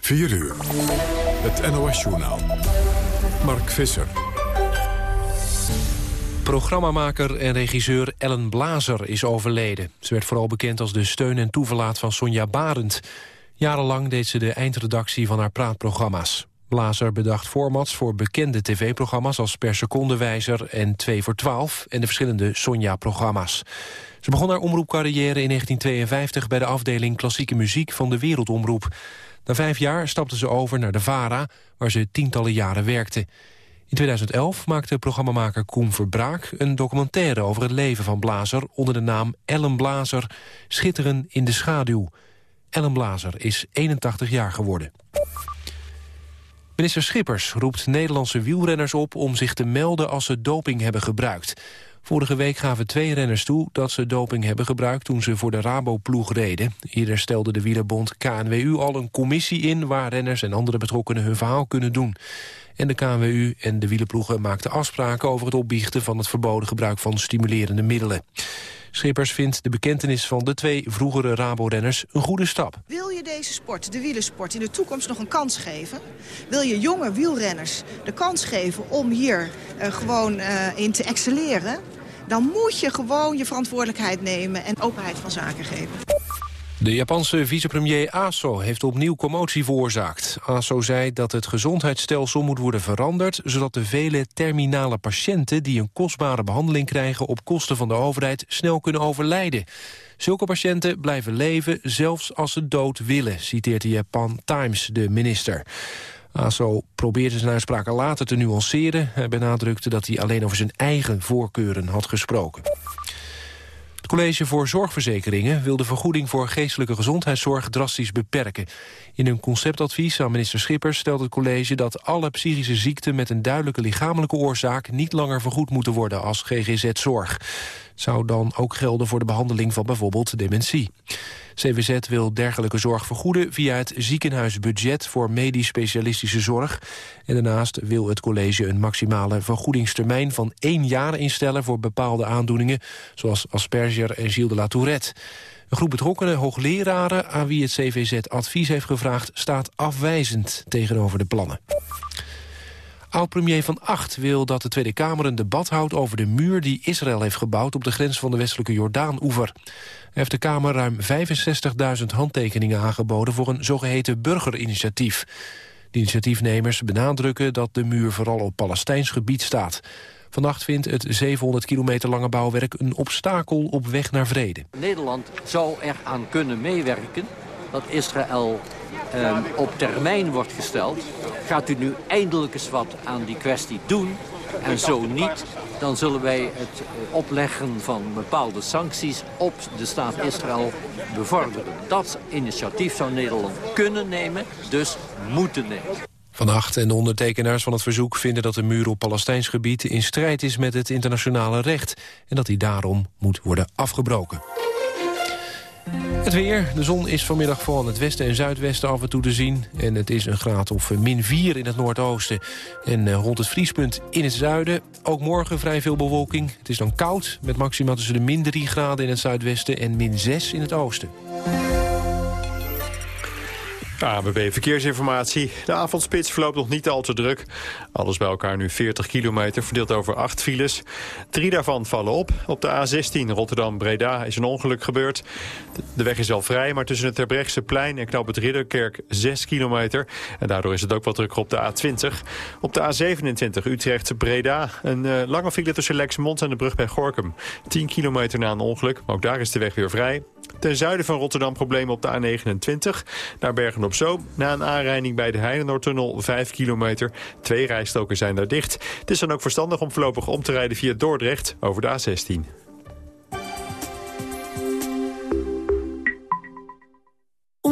4 uur. Het NOS-journaal. Mark Visser. Programmamaker en regisseur Ellen Blazer is overleden. Ze werd vooral bekend als de steun en toeverlaat van Sonja Barend. Jarenlang deed ze de eindredactie van haar praatprogramma's. Blazer bedacht formats voor bekende tv-programma's als Per Secondewijzer en 2 voor 12 en de verschillende Sonja-programma's. Ze begon haar omroepcarrière in 1952 bij de afdeling klassieke muziek van de Wereldomroep. Na vijf jaar stapte ze over naar de VARA, waar ze tientallen jaren werkte. In 2011 maakte programmamaker Koen Verbraak een documentaire over het leven van Blazer onder de naam Ellen Blazer, Schitteren in de schaduw. Ellen Blazer is 81 jaar geworden. Minister Schippers roept Nederlandse wielrenners op om zich te melden als ze doping hebben gebruikt. Vorige week gaven twee renners toe dat ze doping hebben gebruikt toen ze voor de Rabo-ploeg reden. Eerder stelde de wielerbond KNWU al een commissie in waar renners en andere betrokkenen hun verhaal kunnen doen. En de KNWU en de wielerploegen maakten afspraken over het opbiechten van het verboden gebruik van stimulerende middelen. Schippers vindt de bekentenis van de twee vroegere Rabo-renners een goede stap. Wil je deze sport, de wielersport, in de toekomst nog een kans geven? Wil je jonge wielrenners de kans geven om hier uh, gewoon uh, in te excelleren? Dan moet je gewoon je verantwoordelijkheid nemen en openheid van zaken geven. De Japanse vicepremier Aso heeft opnieuw commotie veroorzaakt. Aso zei dat het gezondheidsstelsel moet worden veranderd... zodat de vele terminale patiënten die een kostbare behandeling krijgen... op kosten van de overheid snel kunnen overlijden. Zulke patiënten blijven leven zelfs als ze dood willen... citeert de Japan Times de minister. ASO probeerde zijn uitspraken later te nuanceren. Hij benadrukte dat hij alleen over zijn eigen voorkeuren had gesproken. College voor Zorgverzekeringen wil de vergoeding voor geestelijke gezondheidszorg drastisch beperken. In een conceptadvies aan minister Schippers stelt het college dat alle psychische ziekten met een duidelijke lichamelijke oorzaak niet langer vergoed moeten worden als GGZ-zorg. zou dan ook gelden voor de behandeling van bijvoorbeeld dementie. CWZ wil dergelijke zorg vergoeden via het ziekenhuisbudget voor medisch specialistische zorg. En daarnaast wil het college een maximale vergoedingstermijn van één jaar instellen voor bepaalde aandoeningen, zoals Asperger en Gilles de la Tourette. Een groep betrokkenen hoogleraren aan wie het CVZ advies heeft gevraagd... staat afwijzend tegenover de plannen. Oud-premier Van Acht wil dat de Tweede Kamer een debat houdt over de muur die Israël heeft gebouwd op de grens van de westelijke Jordaan-oever. Hij heeft de Kamer ruim 65.000 handtekeningen aangeboden voor een zogeheten burgerinitiatief. De initiatiefnemers benadrukken dat de muur vooral op Palestijns gebied staat. Vannacht vindt het 700 kilometer lange bouwwerk een obstakel op weg naar vrede. Nederland zou er aan kunnen meewerken dat Israël eh, op termijn wordt gesteld. Gaat u nu eindelijk eens wat aan die kwestie doen? En zo niet, dan zullen wij het eh, opleggen van bepaalde sancties op de staat Israël bevorderen. Dat initiatief zou Nederland kunnen nemen, dus moeten nemen. Vannacht en de ondertekenaars van het verzoek vinden dat de muur op Palestijns gebied in strijd is met het internationale recht en dat die daarom moet worden afgebroken. Het weer. De zon is vanmiddag vooral in het westen en zuidwesten af en toe te zien. En het is een graad of min 4 in het noordoosten. En eh, rond het vriespunt in het zuiden. Ook morgen vrij veel bewolking. Het is dan koud, met maxima tussen de min 3 graden in het zuidwesten... en min 6 in het oosten. ABB Verkeersinformatie. De avondspits verloopt nog niet al te druk. Alles bij elkaar nu 40 kilometer, verdeeld over acht files. Drie daarvan vallen op. Op de A16 Rotterdam-Breda is een ongeluk gebeurd. De weg is al vrij, maar tussen het Terbrechtse plein en knap het Ridderkerk 6 kilometer. En daardoor is het ook wat drukker op de A20. Op de A27 Utrecht-Breda een uh, lange file tussen Lexmond en de brug bij Gorkum. 10 kilometer na een ongeluk, maar ook daar is de weg weer vrij. Ten zuiden van Rotterdam problemen op de A29. Naar Bergen op Zoom. Na een aanrijding bij de Heinenoordtunnel 5 kilometer. Twee rijstroken zijn daar dicht. Het is dan ook verstandig om voorlopig om te rijden via Dordrecht over de A16.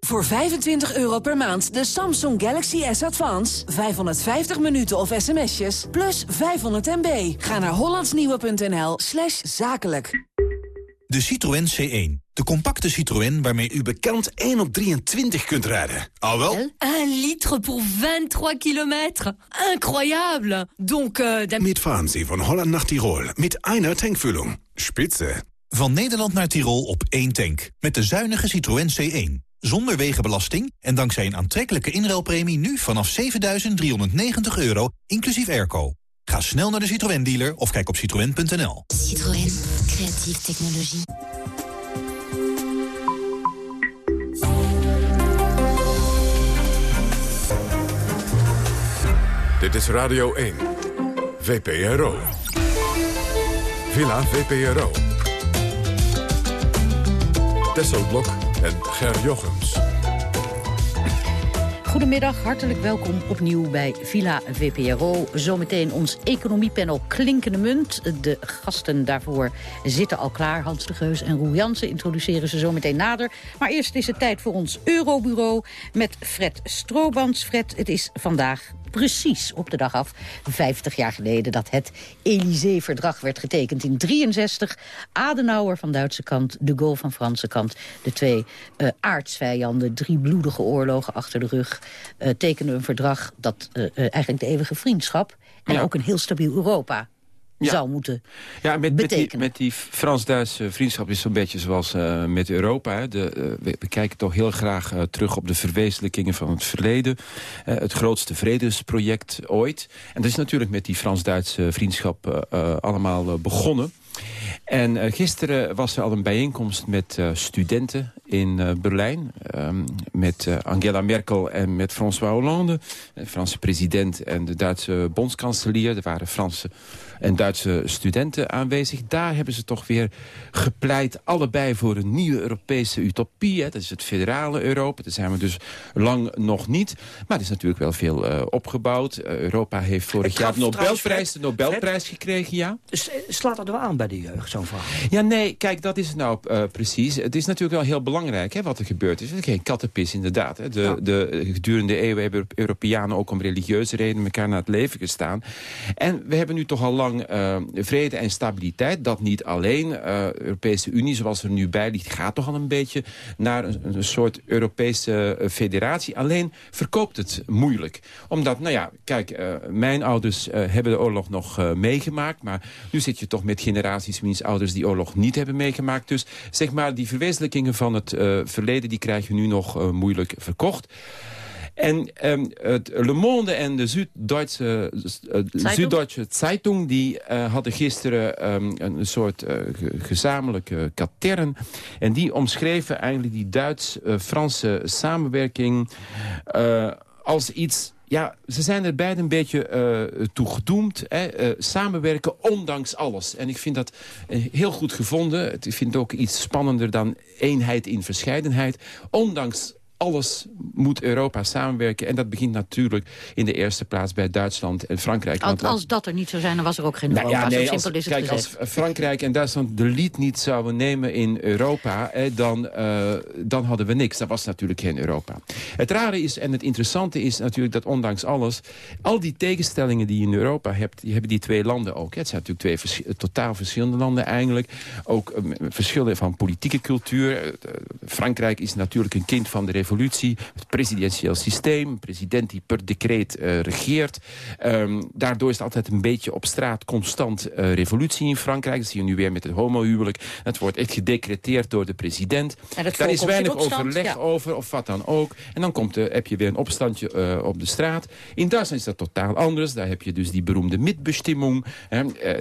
Voor 25 euro per maand de Samsung Galaxy S Advance. 550 minuten of sms'jes, plus 500 MB. Ga naar hollandsnieuwe.nl slash zakelijk. De Citroën C1. De compacte Citroën waarmee u bekend 1 op 23 kunt rijden. Al wel? 1 liter voor 23 kilometer. Incroyable. Donc, uh, Mitfahren Sie von Holland nach Tirol mit einer Tankfüllung. Spitze. Van Nederland naar Tirol op één tank. Met de zuinige Citroën C1. Zonder wegenbelasting en dankzij een aantrekkelijke inruilpremie... nu vanaf 7.390 euro, inclusief airco. Ga snel naar de Citroën dealer of kijk op citroën.nl. Citroën, creatieve technologie. Dit is Radio 1. VPRO. Villa VPRO. Tesselblok en Ger Jochems. Goedemiddag, hartelijk welkom opnieuw bij Villa VPRO. Zometeen ons economiepanel Klinkende Munt. De gasten daarvoor zitten al klaar. Hans de Geus en Roel Jansen introduceren ze zometeen nader. Maar eerst is het tijd voor ons Eurobureau met Fred Stroobans. Fred, het is vandaag precies op de dag af, 50 jaar geleden... dat het Élysée-verdrag werd getekend in 63. Adenauer van Duitse kant, de Gaulle van Franse kant. De twee uh, aardsvijanden, drie bloedige oorlogen achter de rug... Uh, tekenden een verdrag dat uh, eigenlijk de eeuwige vriendschap... en ja. ook een heel stabiel Europa ja. zou moeten ja, met, betekenen. Met die, met die Frans-Duitse vriendschap is zo'n beetje zoals uh, met Europa. De, uh, we, we, kijken toch heel graag uh, terug op de verwezenlijkingen van het verleden. het grootste vredesproject ooit. En dat is natuurlijk met die Frans-Duitse vriendschap allemaal begonnen. En gisteren was er al een bijeenkomst met studenten in uh, Berlijn. Um, met Angela Merkel en met François Hollande. De Franse president en de Duitse bondskanselier. Er waren Franse en Duitse studenten aanwezig. Daar hebben ze toch weer gepleit allebei voor een nieuwe Europese utopie. Hè. Dat is het federale Europa. Daar zijn we dus lang nog niet. Maar er is natuurlijk wel veel uh, opgebouwd. Uh, Europa heeft vorig jaar de Nobelprijs, de Nobelprijs Fred, gekregen, ja. Slaat dat wel aan bij de jeugd, zo'n verhaal? Ja, nee, kijk, dat is het nou uh, precies. Het is natuurlijk wel heel belangrijk hè, wat er gebeurd is. Het is geen kattenpis, inderdaad. Hè. De, ja. de, gedurende de eeuwen hebben Europeanen ook om religieuze redenen elkaar naar het leven gestaan. En we hebben nu toch al lang Uh, vrede en stabiliteit. Dat niet alleen. Uh, Europese Unie, zoals er nu bij ligt, gaat toch al een beetje naar een, een soort Europese federatie. Alleen verkoopt het moeilijk. Omdat, nou ja, kijk, uh, mijn ouders hebben de oorlog nog meegemaakt. Maar nu zit je toch met generaties wiens ouders die oorlog niet hebben meegemaakt. Dus zeg maar, die verwezenlijkingen van het verleden, die krijg je nu nog moeilijk verkocht. En um, het Le Monde en de Zuid-Duitse uh, Zuid Zeitung... die uh, hadden gisteren um, een soort uh, gezamenlijke katern. En die omschreven eigenlijk die Duits-Franse samenwerking... als iets ja, ze zijn er beide een beetje uh, toe gedoemd. Hè? Uh, samenwerken ondanks alles. En ik vind dat uh, heel goed gevonden. Ik vind het ook iets spannender dan eenheid in verscheidenheid. Ondanks alles moet Europa samenwerken. En dat begint natuurlijk in de eerste plaats bij Duitsland en Frankrijk. Als, als dat er niet zou zijn, dan was er ook geen Europa. Nou ja, nee, Zo simpel als, is het kijk, gezegd. als Frankrijk en Duitsland de lied niet zouden nemen in Europa... Eh, dan, uh, dan hadden we niks. Dat was natuurlijk geen Europa. Het rare is en het interessante is natuurlijk dat ondanks alles... al die tegenstellingen die je in Europa hebt, die hebben die twee landen ook. Het zijn natuurlijk twee vers totaal verschillende landen eigenlijk. Ook uh, verschillen van politieke cultuur. Frankrijk is natuurlijk een kind van de revolutie. Het presidentieel systeem. President die per decreet uh, regeert. Um, daardoor is het altijd een beetje op straat constant uh, revolutie in Frankrijk. Dat zie je nu weer met het homohuwelijk. Het wordt echt gedecreteerd door de president. Daar is weinig overleg ja. over of wat dan ook. En dan komt, uh, heb je weer een opstandje uh, op de straat. In Duitsland is dat totaal anders. Daar heb je dus die beroemde mitbestimmung.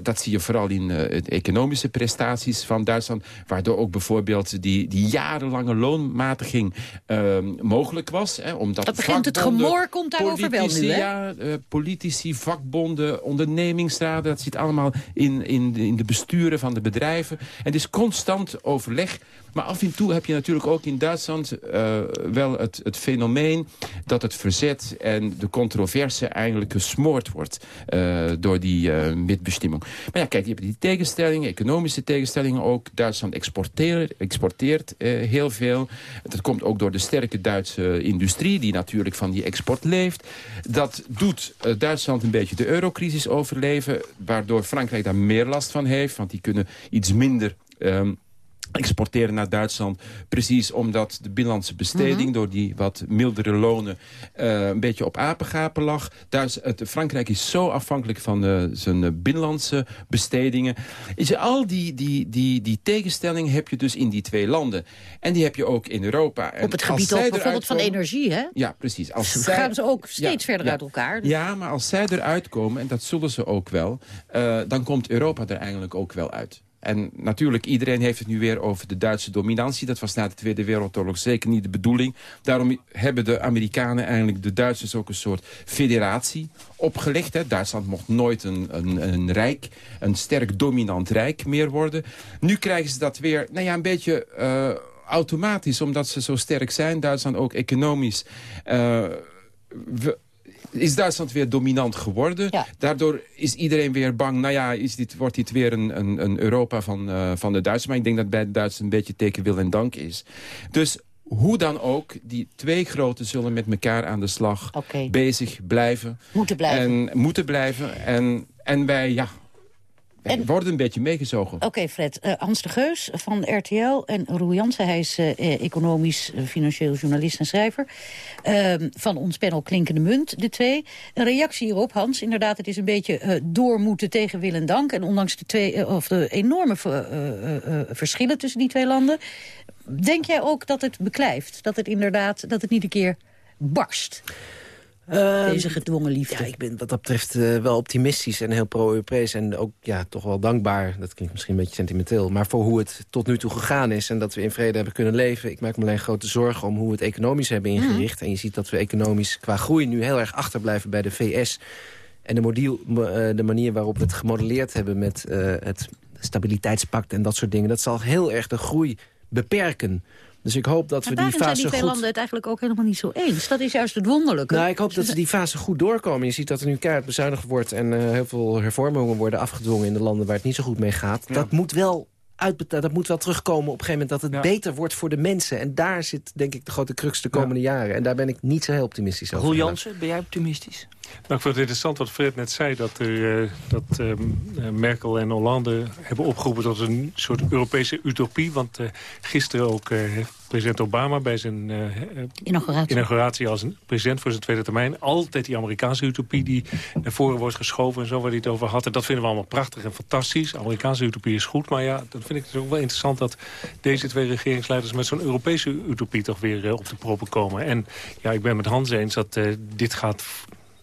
Dat zie je vooral in de economische prestaties van Duitsland. Waardoor ook bijvoorbeeld die, die jarenlange loonmatiging mogelijk was. Hè, omdat dat begint het gemoor komt daarover wel nu, hè? Ja, uh, politici, vakbonden, ondernemingsraden... dat zit allemaal in, in, in de besturen van de bedrijven. En het is constant overleg. Maar af en toe heb je natuurlijk ook in Duitsland uh, wel het, het fenomeen... dat het verzet en de controverse eigenlijk gesmoord wordt... Uh, door die uh. Maar ja, kijk, je hebt die tegenstellingen, economische tegenstellingen ook. Duitsland exporteert, exporteert heel veel. Dat komt ook door de sterke Duitse industrie... die natuurlijk van die export leeft. Dat doet Duitsland een beetje de eurocrisis overleven... waardoor Frankrijk daar meer last van heeft, want die kunnen iets minder... Um, exporteren naar Duitsland. Precies omdat de binnenlandse besteding... Mhm. door die wat mildere lonen eh, een beetje op apengapen lag. Duits, het, Frankrijk is zo afhankelijk van eh, zijn eh, binnenlandse bestedingen. Is al die, die, die, die tegenstelling heb je dus in die twee landen. En die heb je ook in Europa. En Op het gebied ook bijvoorbeeld van energie, hè? Ja, precies. Als zij- gaan ze ook steeds Ja, verder ja. uit elkaar. Dus- Ja, maar als zij eruit komen, en dat zullen ze ook wel... dan komt Europa er eigenlijk ook wel uit. En natuurlijk, iedereen heeft het nu weer over de Duitse dominantie. Dat was na de Tweede Wereldoorlog zeker niet de bedoeling. Daarom hebben de Amerikanen eigenlijk de Duitsers ook een soort federatie opgelegd. Hè. Duitsland mocht nooit een, een, een rijk, een sterk dominant rijk meer worden. Nu krijgen ze dat weer, nou ja, een beetje... eh, automatisch, omdat ze zo sterk zijn, Duitsland ook economisch... eh, is Duitsland weer dominant geworden. Daardoor is iedereen weer bang. Nou ja, is dit, wordt dit weer een, een, een Europa van, eh, van de Duitsers. Maar ik denk dat bij de Duitsers een beetje teken wil en dank is. Dus hoe dan ook, die twee groten zullen met elkaar aan de slag bezig blijven. Moeten blijven. En moeten blijven. En, en wij, ja, wij worden een beetje meegezogen. Oké, Fred. Eh, Hans de Geus van RTL en Roel Jansen. Hij is eh, eh, economisch, eh, financieel journalist en schrijver. Ehm, van ons panel Klinkende Munt, de twee. Een reactie hierop, Hans. Inderdaad, het is een beetje door moeten tegen wil en dank. En ondanks de, twee, of de enorme ver- verschillen tussen die twee landen... denk jij ook dat het beklijft? Dat het inderdaad, dat het niet een keer barst? Deze gedwongen liefde. Ja, ik ben wat dat betreft eh, wel optimistisch en heel pro-Europees. En ook ja, toch wel dankbaar, dat klinkt misschien een beetje sentimenteel... maar voor hoe het tot nu toe gegaan is en dat we in vrede hebben kunnen leven. Ik maak me alleen grote zorgen om hoe we het economisch hebben ingericht. En je ziet dat we economisch qua groei nu heel erg achterblijven bij de VS... En de, modiel, eh, de manier waarop we het gemodelleerd hebben met eh, het stabiliteitspact en dat soort dingen... dat zal heel erg de groei beperken. Dus ik hoop dat Maar we die daarin zijn fase die twee goed... landen het eigenlijk ook helemaal niet zo eens. Dat is juist het wonderlijke. Nou, ik hoop dat ze die fase goed doorkomen. Je ziet dat er nu keihard bezuinigd wordt... en eh, heel veel hervormingen worden afgedwongen in de landen waar het niet zo goed mee gaat. Dat moet wel uitbetaald, dat moet wel terugkomen op een gegeven moment... dat het beter wordt voor de mensen. En daar zit, denk ik, de grote crux de komende jaren. En daar ben ik niet zo heel optimistisch over. Roel Jansen, ben jij optimistisch? Nou, ik vond het interessant wat Fred net zei... dat, er, eh, dat ehm, eh, Merkel en Hollande hebben opgeroepen tot een soort Europese utopie. Want eh, gisteren ook eh, heeft president Obama bij zijn eh, eh, Inauguratie. inauguratie als president voor zijn tweede termijn... altijd die Amerikaanse utopie die naar voren wordt geschoven... en zo waar hij het over had. En dat vinden we allemaal prachtig en fantastisch. Amerikaanse utopie is goed, maar ja, dan vind ik het ook wel interessant... dat deze twee regeringsleiders met zo'n Europese utopie toch weer eh, op de proppen komen. En ja, ik ben met Hans eens dat dit gaat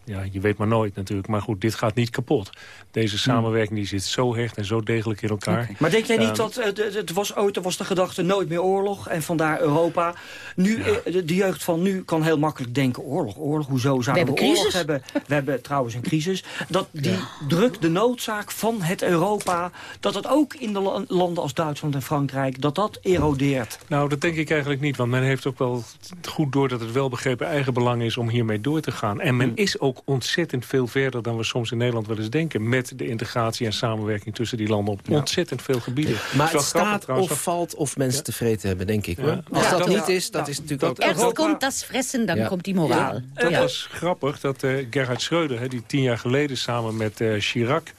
ja, je weet maar nooit natuurlijk. Maar goed, dit gaat niet kapot. Deze samenwerking die zit zo hecht en zo degelijk in elkaar. Maar denk jij niet Ehm, dat, eh, de- het was ooit was de gedachte nooit meer oorlog en vandaar Europa. Nu, eh, de, de jeugd van nu kan heel makkelijk denken oorlog, oorlog, hoezo zouden we, hebben oorlog crisis. hebben? We hebben trouwens een crisis. Dat die druk, de noodzaak van het Europa, dat het ook in de la- landen als Duitsland en Frankrijk, dat dat erodeert. Nou, dat denk ik eigenlijk niet. Want men heeft ook wel goed door dat het welbegrepen eigen belang is om hiermee door te gaan. En men is ook ontzettend veel verder dan we soms in Nederland wel eens denken. Met de integratie en samenwerking tussen die landen op ontzettend veel gebieden. Maar het grappig staat trouwens, of valt of mensen tevreden hebben, denk ik. Ja. Hoor. Als Ja, dat dat- niet ja, is, dat ja, is natuurlijk dat- ook... Erst komt das fressen, dan Ja. komt die moraal. Dat Ja. was grappig dat eh, Gerhard Schreuder, hè, die tien jaar geleden samen met eh, Chirac...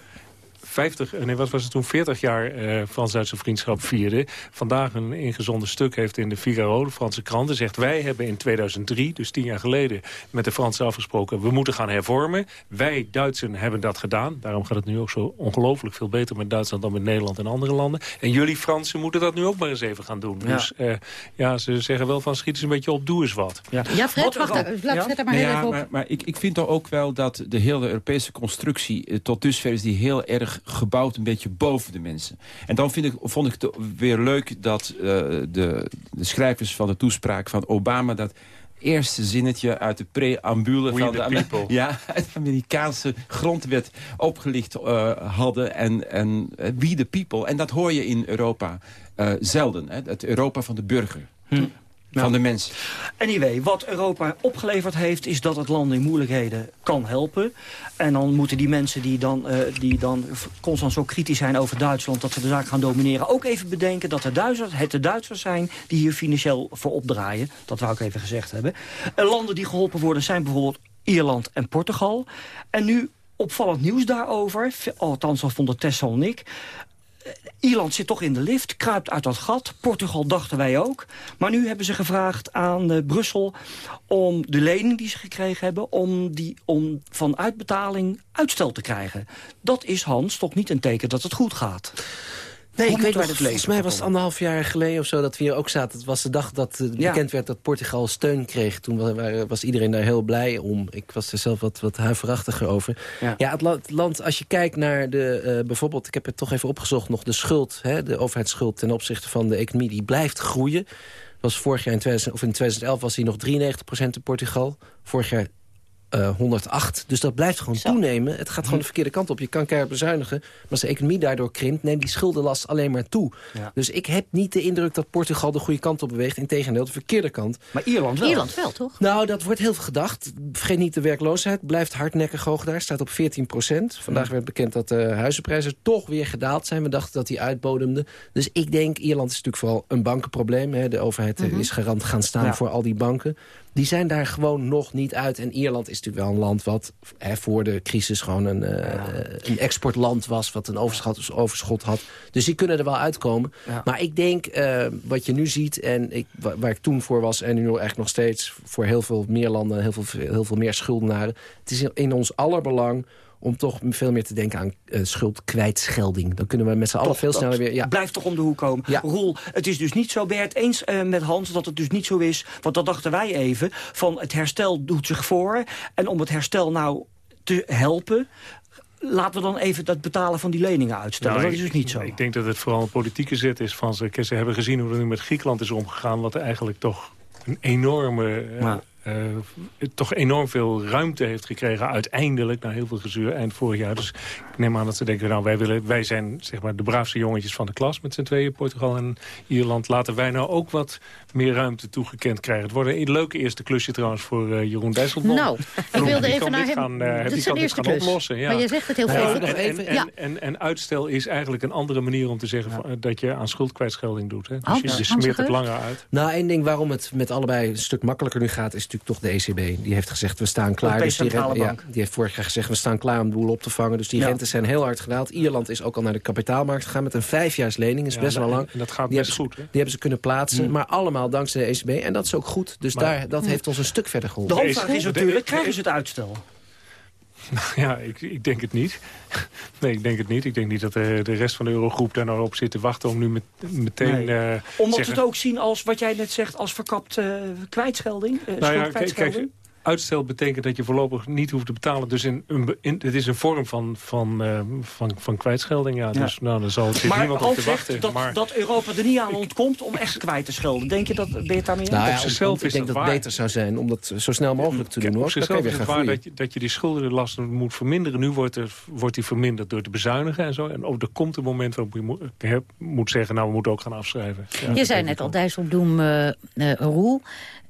50, eh, nee, wat was het toen, 40 jaar eh Frans-Duitse vriendschap vierde. Vandaag een ingezonden stuk heeft in de Figaro, de Franse krant. En zegt, wij hebben in 2003, dus tien jaar geleden, met de Fransen afgesproken... we moeten gaan hervormen. Wij Duitsers hebben dat gedaan. Daarom gaat het nu ook zo ongelooflijk veel beter met Duitsland... dan met Nederland en andere landen. En jullie Fransen moeten dat nu ook maar eens even gaan doen. Ja. Dus eh, ja, ze zeggen wel van, schiet eens een beetje op, doe eens wat. Ja, Fred, Wat wacht, laat Ja? Fred er maar heel ja, even op. maar, maar ik, ik vind toch ook wel dat de hele Europese constructie... eh, tot dusver is die heel erg gebouwd een beetje boven de mensen. En dan vind ik, vond ik het weer leuk dat eh, de, de schrijvers van de toespraak van Obama... dat eerste zinnetje uit de preambule van de, Amer- ja, uit de Amerikaanse grondwet opgelicht eh, hadden. En, en eh, we the people. En dat hoor je in Europa zelden. Hè? Het Europa van de burger. Van de mens. Anyway, wat Europa opgeleverd heeft... is dat het land in moeilijkheden kan helpen. En dan moeten die mensen die dan, eh, die dan constant zo kritisch zijn over Duitsland... dat ze de zaak gaan domineren, ook even bedenken... dat de Duitsers, het de Duitsers zijn die hier financieel voor opdraaien. Dat wou ik even gezegd hebben. En landen die geholpen worden zijn bijvoorbeeld Ierland en Portugal. En nu opvallend nieuws daarover, althans dat vonden Tessel en ik... Ierland zit toch in de lift, kruipt uit dat gat. Portugal dachten wij ook. Maar nu hebben ze gevraagd aan uh, Brussel om de lening die ze gekregen hebben... om, die, om van uitbetaling uitstel te krijgen. Dat is, Hans, toch niet een teken dat het goed gaat. Nee, ik weet nog, volgens mij was het anderhalf jaar geleden of zo dat we hier ook zaten. Het was de dag dat uh, bekend werd dat Portugal steun kreeg. Toen was iedereen daar heel blij om. Ik was er zelf wat, wat huiverachtiger over. Ja, ja het, land, als je kijkt naar de, uh, bijvoorbeeld, ik heb het toch even opgezocht, nog de schuld, hè, de overheidsschuld ten opzichte van de economie, die blijft groeien. Was vorig jaar in, 2000, of in 2011 was hij nog 93% in Portugal. Vorig jaar 108. Eh, dus dat blijft gewoon toenemen. Het gaat gewoon de verkeerde kant op. Je kan keihard bezuinigen. Maar als de economie daardoor krimpt, neemt die schuldenlast alleen maar toe. Dus ik heb niet de indruk dat Portugal de goede kant op beweegt. Integendeel, de verkeerde kant. Maar Ierland wel. Ierland wel, toch? Nou, dat wordt heel veel gedacht. Vergeet niet, de werkloosheid blijft hardnekkig hoog daar. Staat op 14 procent. Vandaag werd bekend dat de huizenprijzen toch weer gedaald zijn. We dachten dat die uitbodemden. Dus ik denk, Ierland is natuurlijk vooral een bankenprobleem. Hè. De overheid mhm. is garant gaan staan voor al die banken die zijn daar gewoon nog niet uit. En Ierland is natuurlijk wel een land wat hè, voor de crisis gewoon een, uh, een exportland was... wat een overschot, overschot had. Dus die kunnen er wel uitkomen. Maar ik denk, uh, wat je nu ziet, en ik, waar ik toen voor was... en nu eigenlijk nog steeds voor heel veel meer landen... heel veel, heel veel meer schuldenaren... het is in ons allerbelang om toch veel meer te denken aan uh, schuldkwijtschelding. Dan kunnen we met z'n allen veel sneller weer... Ja. Blijft toch om de hoek komen. Ja. Roel, het is dus niet zo, ben het eens uh, met Hans dat het dus niet zo is... want dat dachten wij even, van het herstel doet zich voor... en om het herstel nou te helpen laten we dan even dat betalen van die leningen uitstellen. Nou, dat is dus niet zo. Ik denk dat het vooral een politieke zet is van ze. Ze hebben gezien hoe er nu met Griekenland is omgegaan... wat er eigenlijk toch een enorme... Uh, uh, toch enorm veel ruimte heeft gekregen uiteindelijk... na heel veel gezuur eind vorig jaar. Dus ik neem aan dat ze denken, nou, wij, willen, wij zijn zeg maar, de braafste jongetjes van de klas... met z'n tweeën, Portugal en Ierland. Laten wij nou ook wat meer ruimte toegekend krijgen. Het wordt een leuke eerste klusje trouwens voor uh, Jeroen Dijsselbloem. Nou, ik wilde even naar hem... Gaan, uh, dat is eerste klus. oplossen. Ja. Maar je zegt het heel veel. Ja, en, en, en, en, uitstel is eigenlijk een andere manier om te zeggen... Van, dat je aan schuldkwijtschelding doet. Hè. Dus je, je smeert het langer uit. Nou, één ding waarom het met allebei een stuk makkelijker nu gaat... is natuurlijk toch de ECB. Die heeft gezegd, we staan klaar. Dus die, ja, die heeft vorig jaar gezegd, we staan klaar om de boel op te vangen. Dus die ja. rentes zijn heel hard gedaald. Ierland is ook al naar de kapitaalmarkt gegaan met een vijfjaarslening. is best wel lang. En dat gaat die best goed. Hè? Die hebben ze kunnen plaatsen. Mm. Maar allemaal dankzij de ECB. En dat is ook goed. Dus daar, dat mm. heeft ons een stuk verder geholpen. De hoofdvraag is natuurlijk, krijgen ze het uitstel? Nou ja, ik, ik, denk het niet. Nee, ik denk het niet. Ik denk niet dat de, de rest van de Eurogroep daar nou op zit te wachten om nu met, meteen... Nee. Uh, Omdat zeggen... het ook zien als, wat jij net zegt, als verkapt uh, kwijtschelding? Uh, nou ja, kijk, uitstel betekent dat je voorlopig niet hoeft te betalen. Dus in, in, het is een vorm van, van, uh, van, van kwijtschelding. Ja. Dus nou, dan zal het maar niemand op te wachten. Dat, maar dat Europa er niet aan ontkomt om echt kwijt te schelden. Denk je dat, ben je daarmee nou, ja, op zichzelf Ik denk dat het beter zou zijn om dat zo snel mogelijk te doen. Op zichzelf is het waar dat je, dat je die schuldenlast moet verminderen. Nu wordt, er, wordt die verminderd door te bezuinigen en zo. En ook er komt een moment waarop je moet, moet zeggen... nou, we moeten ook gaan afschrijven. Ja, je zei net al, Dijsselbloem, uh, uh, Roel...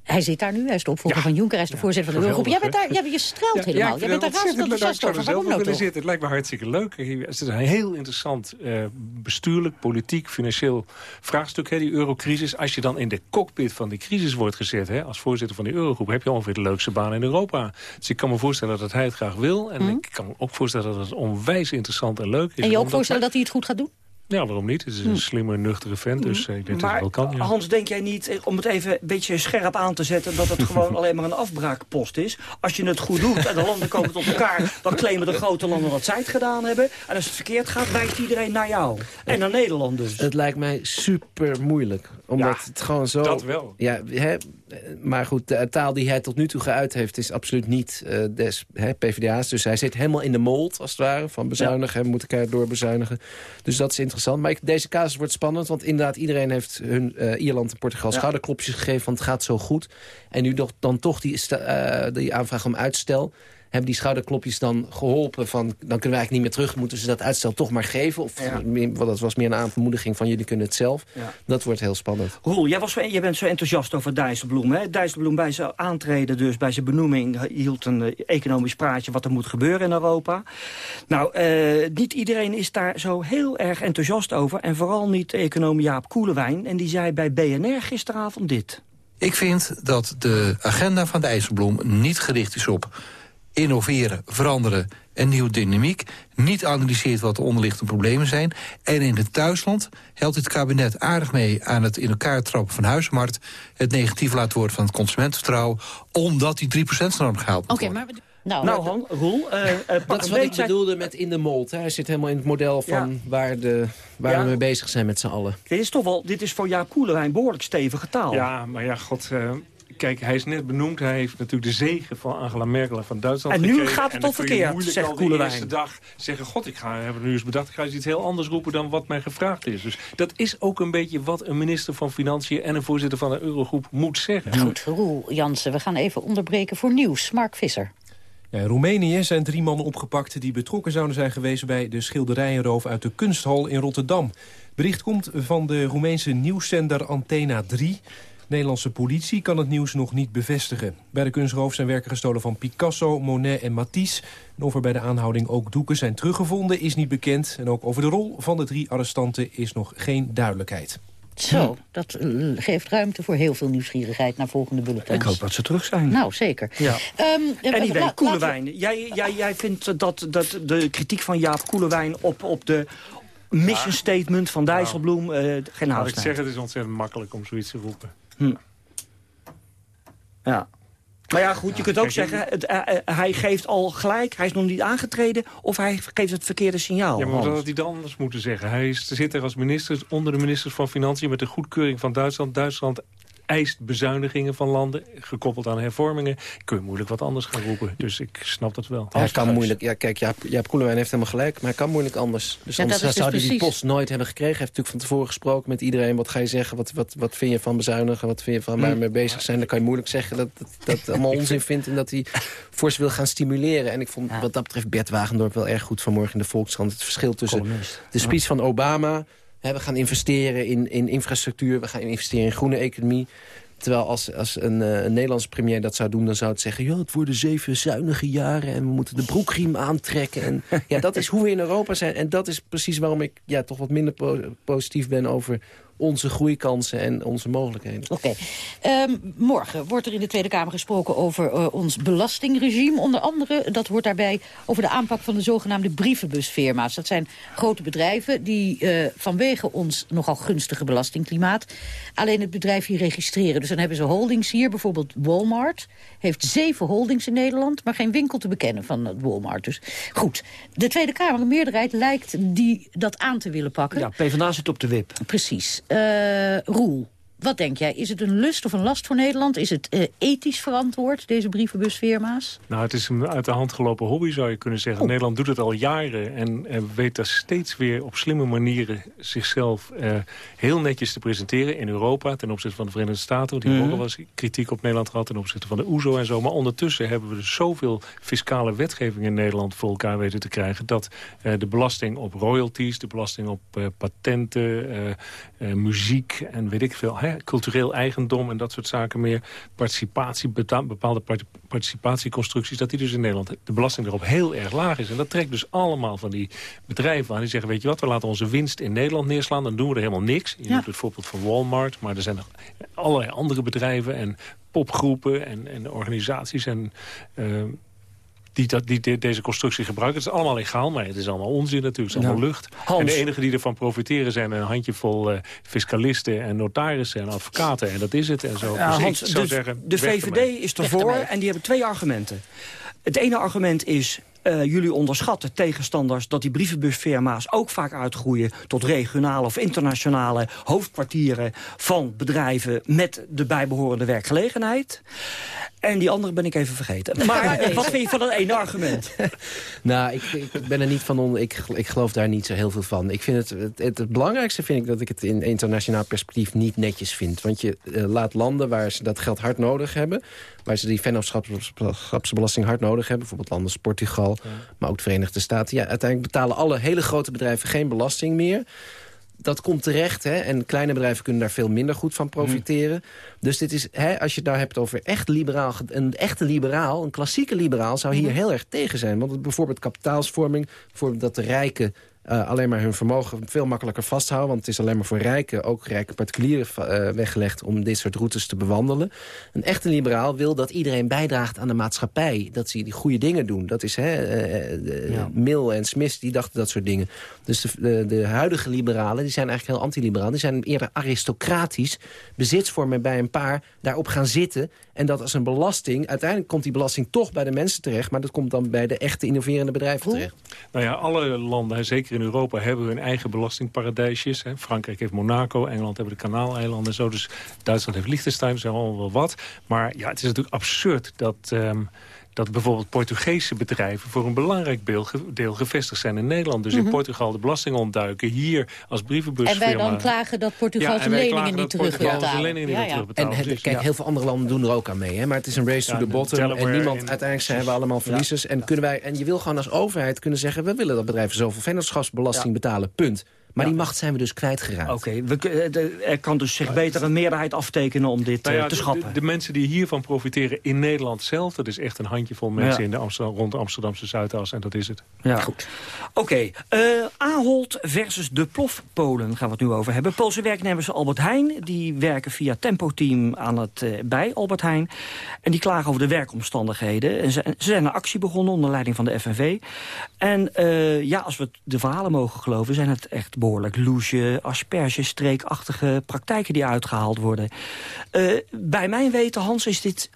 Hij zit daar nu, hij is de opvolger van Juncker, hij is de voorzitter van de Eurogroep. Jij bent daar, ja, je straalt helemaal. Jij bent daar hartstikke enthousiast over. Waarom nou toch? Het lijkt me hartstikke leuk. Het is een heel interessant uh, bestuurlijk, politiek, financieel vraagstuk, hè, die eurocrisis. Als je dan in de cockpit van die crisis wordt gezet, hè, als voorzitter van de Eurogroep, heb je ongeveer de leukste baan in Europa. Dus ik kan me voorstellen dat hij het graag wil. En mm. ik kan me ook voorstellen dat het onwijs interessant en leuk is. En je ook voorstellen dat hij het goed gaat doen? Ja, waarom niet? Het is een hm. slimme, nuchtere vent, dus eh, ik denk maar, dat het wel kan. Ja. Hans, denk jij niet, eh, om het even een beetje scherp aan te zetten... dat het gewoon alleen maar een afbraakpost is? Als je het goed doet en de landen komen tot elkaar... dan claimen de grote landen dat zij het gedaan hebben. En als het verkeerd gaat, wijst iedereen naar jou. En naar Nederland dus. Het lijkt mij super moeilijk. Omdat het gewoon zo... dat wel. Ja, hè, maar goed, de taal die hij tot nu toe geuit heeft... is absoluut niet uh, des hè, PvdA's. Dus hij zit helemaal in de mold, als het ware. Van bezuinigen, ja. moet elkaar doorbezuinigen. Dus dat is interessant. Maar ik, deze casus wordt spannend. Want inderdaad, iedereen heeft hun uh, Ierland en Portugal ja. schouderklopjes gegeven... want het gaat zo goed. En nu dan toch die, uh, die aanvraag om uitstel hebben die schouderklopjes dan geholpen van... dan kunnen we eigenlijk niet meer terug, moeten ze dat uitstel toch maar geven? Of ja. meer, dat was meer een aanmoediging van jullie kunnen het zelf. Ja. Dat wordt heel spannend. Roel, jij, was zo, jij bent zo enthousiast over Dijsselbloem. Hè? Dijsselbloem bij zijn aantreden, dus bij zijn benoeming... hield een uh, economisch praatje wat er moet gebeuren in Europa. Nou, uh, niet iedereen is daar zo heel erg enthousiast over. En vooral niet de econoom Jaap Koelewijn. En die zei bij BNR gisteravond dit. Ik vind dat de agenda van Dijsselbloem niet gericht is op innoveren, veranderen en nieuwe dynamiek. Niet analyseert wat de onderliggende problemen zijn. En in het thuisland helpt dit kabinet aardig mee aan het in elkaar trappen van huismarkt. Het negatief laten worden van het consumentenvertrouwen. Omdat die 3%-norm gehaald Oké, maar... Nou, nou Han, Roel, uh, uh, Dat is wat ik bedoelde met in de mold. Hij zit helemaal in het model van ja. waar, de, waar ja. we mee bezig zijn met z'n allen. Dit is toch wel, dit is voor Jaap Koelewijn behoorlijk stevige taal. Ja, maar ja, god... Uh, kijk, hij is net benoemd. Hij heeft natuurlijk de zegen van Angela Merkel en van Duitsland En nu gekregen. gaat het toch verkeerd, zegt Koelewijn. de eerste dag zeggen... god, ik ga, heb nu eens bedacht, ik ga eens iets heel anders roepen... dan wat mij gevraagd is. Dus dat is ook een beetje wat een minister van Financiën... en een voorzitter van de Eurogroep moet zeggen. Goed, Roel Jansen, we gaan even onderbreken voor nieuws. Mark Visser. Ja, in Roemenië zijn drie mannen opgepakt die betrokken zouden zijn geweest... bij de schilderijenroof uit de kunsthal in Rotterdam. Bericht komt van de Roemeense nieuwszender Antena 3. Nederlandse politie kan het nieuws nog niet bevestigen. Bij de kunstroof zijn werken gestolen van Picasso, Monet en Matisse. En of er bij de aanhouding ook doeken zijn teruggevonden is niet bekend. En ook over de rol van de drie arrestanten is nog geen duidelijkheid. Zo, dat eh, geeft ruimte voor heel veel nieuwsgierigheid naar volgende bulletins. Ik hoop dat ze terug zijn. Nou, zeker. Ja. Um, anyway, Koelewijn. Jij, jij, jij vindt dat, dat de kritiek van Jaap Koelewijn op, op de mission statement van Dijsselbloem uh, geen hout Ik zeg, het is ontzettend makkelijk om zoiets te roepen. Hm. Ja. Maar ja, goed, je kunt ook zeggen, het, uh, uh, hij geeft al gelijk, hij is nog niet aangetreden... of hij geeft het verkeerde signaal. Ja, maar wat had hij dan anders moeten zeggen? Hij zit er als minister onder de ministers van Financiën... met de goedkeuring van Duitsland. Duitsland eist bezuinigingen van landen, gekoppeld aan hervormingen. Kun je moeilijk wat anders gaan roepen. Dus ik snap dat wel. Hij kan moeilijk, ja kijk, Jaap, Jaap Koelewijn heeft helemaal gelijk, maar hij kan moeilijk anders. Dus Ja, anders is zou dus hij die post nooit hebben gekregen. Hij heeft natuurlijk van tevoren gesproken met iedereen. Wat ga je zeggen? Wat, wat, wat vind je van bezuinigen? Wat vind je van waar we mee bezig zijn? Dan kan je moeilijk zeggen dat dat, dat allemaal onzin vindt... en dat hij voor ze wil gaan stimuleren. En ik vond wat dat betreft Bert Wagendorp wel erg goed vanmorgen in de Volkskrant. Het verschil tussen Columnist. de speech van Obama... We gaan investeren in, in infrastructuur, we gaan investeren in groene economie... Terwijl als, als een, eh, een Nederlandse premier dat zou doen... dan zou het zeggen, ja, het worden zeven zuinige jaren... en we moeten de broekriem aantrekken. En, ja, dat is hoe we in Europa zijn. En dat is precies waarom ik ja, toch wat minder po- positief ben... over onze groeikansen en onze mogelijkheden. Oké. Ehm, morgen wordt er in de Tweede Kamer gesproken over eh, ons belastingregime. Onder andere, dat hoort daarbij over de aanpak van de zogenaamde brievenbusfirma's. Dat zijn grote bedrijven die eh, vanwege ons nogal gunstige belastingklimaat... alleen het bedrijf hier registreren. Dus dan hebben ze holdings hier, bijvoorbeeld Walmart. Heeft zeven holdings in Nederland, maar geen winkel te bekennen van het Walmart. Dus goed, de Tweede Kamer, een meerderheid, lijkt die dat aan te willen pakken. Ja, PvdA zit op de wip. Precies. Eh, Roel, wat denk jij? Is het een lust of een last voor Nederland? Is het eh, ethisch verantwoord, deze brievenbusfirma's? Nou, het is een uit de hand gelopen hobby, zou je kunnen zeggen. Nederland doet het al jaren en eh, weet daar steeds weer op slimme manieren zichzelf eh, heel netjes te presenteren in Europa ten opzichte van de Verenigde Staten. Die hebben ook al wel eens kritiek op Nederland gehad ten opzichte van de OESO en zo. Maar ondertussen hebben we dus zoveel fiscale wetgeving in Nederland voor elkaar weten te krijgen dat eh, de belasting op royalties, de belasting op patenten, muziek en weet ik veel, hè, cultureel eigendom en dat soort zaken meer, participatie, bepaalde part- participatieconstructies, dat die dus in Nederland de belasting erop heel erg laag is. En dat trekt dus allemaal van die bedrijven aan die zeggen, weet je wat, we laten onze winst in Nederland neerslaan, dan doen we er helemaal niks. Je noemt het voorbeeld van Walmart, maar er zijn nog allerlei andere bedrijven en popgroepen en, en organisaties en... eh, die, dat, die de- deze constructie gebruiken. Het is allemaal legaal, maar het is allemaal onzin natuurlijk. Het is allemaal Ja. lucht. Hans. En de enigen die ervan profiteren zijn een handjevol eh, fiscalisten en notarissen en advocaten. En dat is het en zo. Ja, Dus Hans, zou de, zeggen, de VVD ermee. is ervoor en die hebben twee argumenten. Het ene argument is, eh, jullie onderschatten tegenstanders... dat die brievenbusfirma's ook vaak uitgroeien... tot regionale of internationale hoofdkwartieren van bedrijven... met de bijbehorende werkgelegenheid. En die andere ben ik even vergeten. Maar eh, wat vind je van dat ene argument? Nou, ik, ik ben er niet van onder. Ik, ik geloof daar niet zo heel veel van. Ik vind het, het, het, het belangrijkste vind ik dat ik het in internationaal perspectief niet netjes vind. Want je eh, laat landen waar ze dat geld hard nodig hebben... waar ze die vennootschapsbelasting hard nodig hebben... bijvoorbeeld landen als Portugal, maar ook de Verenigde Staten... ja, uiteindelijk betalen alle hele grote bedrijven geen belasting meer dat komt terecht. Hè? En kleine bedrijven kunnen daar veel minder goed van profiteren. Dus dit is, hè, als je het daar hebt over echt liberaal, een echte liberaal, een klassieke liberaal, zou hier heel erg tegen zijn. Want bijvoorbeeld kapitaalsvorming, bijvoorbeeld dat de rijken eh, alleen maar hun vermogen veel makkelijker vasthouden. Want het is alleen maar voor rijken, ook rijke particulieren uh, weggelegd... om dit soort routes te bewandelen. Een echte liberaal wil dat iedereen bijdraagt aan de maatschappij. Dat ze die goede dingen doen. Dat is hè, uh, ja. Mill en Smith, die dachten dat soort dingen. Dus de, de, de huidige liberalen, die zijn eigenlijk heel antiliberaal. Die zijn eerder aristocratisch. Bezitsvormen bij een paar, daarop gaan zitten. En dat als een belasting, uiteindelijk komt die belasting toch bij de mensen terecht... maar dat komt dan bij de echte innoverende bedrijven terecht. Nou ja, alle landen, zeker in Europa, hebben hun eigen belastingparadijsjes. Frankrijk heeft Monaco, Engeland hebben de Kanaaleilanden en zo. Dus Duitsland heeft Liechtenstein, zijn allemaal wel wat. Maar ja, het is natuurlijk absurd dat... Um, dat bijvoorbeeld Portugese bedrijven voor een belangrijk deel gevestigd zijn in Nederland. Dus in mhm. Portugal de belasting ontduiken, hier als brievenbusfirma. En wij dan klagen dat Portugal zijn leningen niet terug wil betalen. ja, ja. En dus, kijk, heel veel andere landen doen er ook aan mee. Hè? Maar het is een race to the bottom. En niemand, uiteindelijk zijn we allemaal verliezers. En, kunnen wij, en je wil gewoon als overheid kunnen zeggen... we willen dat bedrijven zoveel vennootschapsbelasting betalen, punt. Maar die macht zijn we dus kwijtgeraakt. Oké, eh, er kan dus zich beter een meerderheid aftekenen om dit nou eh, te schappen. De, mensen die hiervan profiteren in Nederland zelf... dat is echt een handjevol mensen in de Amsterdam, rond de Amsterdamse Zuidas. En dat is het. Ja, goed. Oké, okay, uh, eh, Ahold versus de plofpolen gaan we het nu over hebben. Poolse werknemers Albert Heijn... die werken via Tempo Team aan het, uh, bij Albert Heijn. En die klagen over de werkomstandigheden. En ze, ze zijn een actie begonnen onder leiding van de FNV. En uh, ja, als we de verhalen mogen geloven... zijn het echt behoorlijk loesje, aspergestreekachtige praktijken die uitgehaald worden. Uh, bij mijn weten, Hans, is dit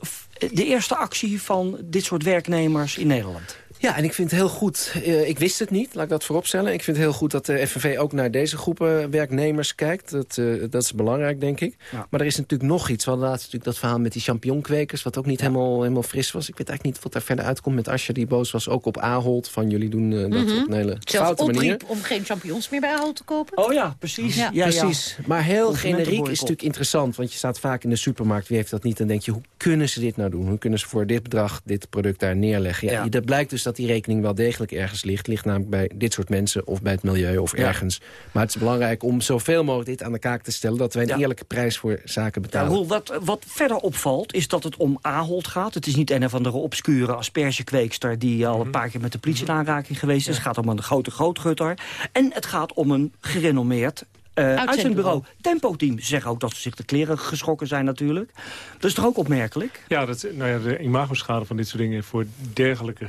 de eerste actie van dit soort werknemers in Nederland. Ja, en ik vind het heel goed. Uh, ik wist het niet, laat ik dat vooropstellen. Ik vind het heel goed dat de FNV ook naar deze groepen werknemers kijkt. Dat, uh, dat is belangrijk, denk ik. Ja. Maar er is natuurlijk nog iets. We hadden laatst natuurlijk dat verhaal met die champignonkwekers... wat ook niet helemaal, helemaal fris was. Ik weet eigenlijk niet wat daar verder uitkomt met Asja die boos was. Ook op Ahold, van jullie doen uh, dat mm -hmm. op een hele Zelfs foute manier. om geen champignons meer bij Ahold te kopen. Oh ja, precies. Ja, ja precies. Maar heel generiek is natuurlijk interessant. Want je staat vaak in de supermarkt, wie heeft dat niet? En denk je, hoe kunnen ze dit nou doen? Hoe kunnen ze voor dit bedrag dit product daar neerleggen? Ja, Dat blijkt dus dat die rekening wel degelijk ergens ligt. Ligt namelijk bij dit soort mensen of bij het milieu of ergens. Maar het is belangrijk om zoveel mogelijk dit aan de kaak te stellen... dat wij een eerlijke prijs voor zaken betalen. Ja, wat, wat verder opvalt is dat het om Ahold gaat. Het is niet een of andere obscure aspergekweekster... die al een mhm. paar keer met de politie in aanraking geweest is. Het gaat om een grote grootgutter. En het gaat om een gerenommeerd uitzendbureau. Tempo Team zeggen ook dat ze zich de kleren geschrokken zijn natuurlijk. Dat is toch ook opmerkelijk? Ja, dat, nou ja de imagoschade van dit soort dingen voor dergelijke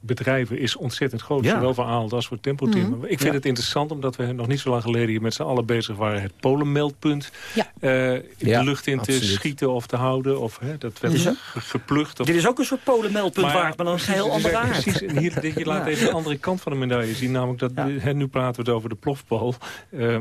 bedrijven is ontzettend groot. Zowel voor Ahold als voor Tempo Team. Mhm. Ik vind het interessant omdat we nog niet zo lang geleden hier met z'n allen bezig waren het polenmeldpunt uh, in de lucht in te schieten of te houden. Of, hè, dat werd mm geplucht. Of... Dit is ook een soort polenmeldpunt waard, maar dan een heel andere aard. Precies, en hier, je laat even de andere kant van de medaille zien. Namelijk dat, nu praten we het over de plofpool. Uh,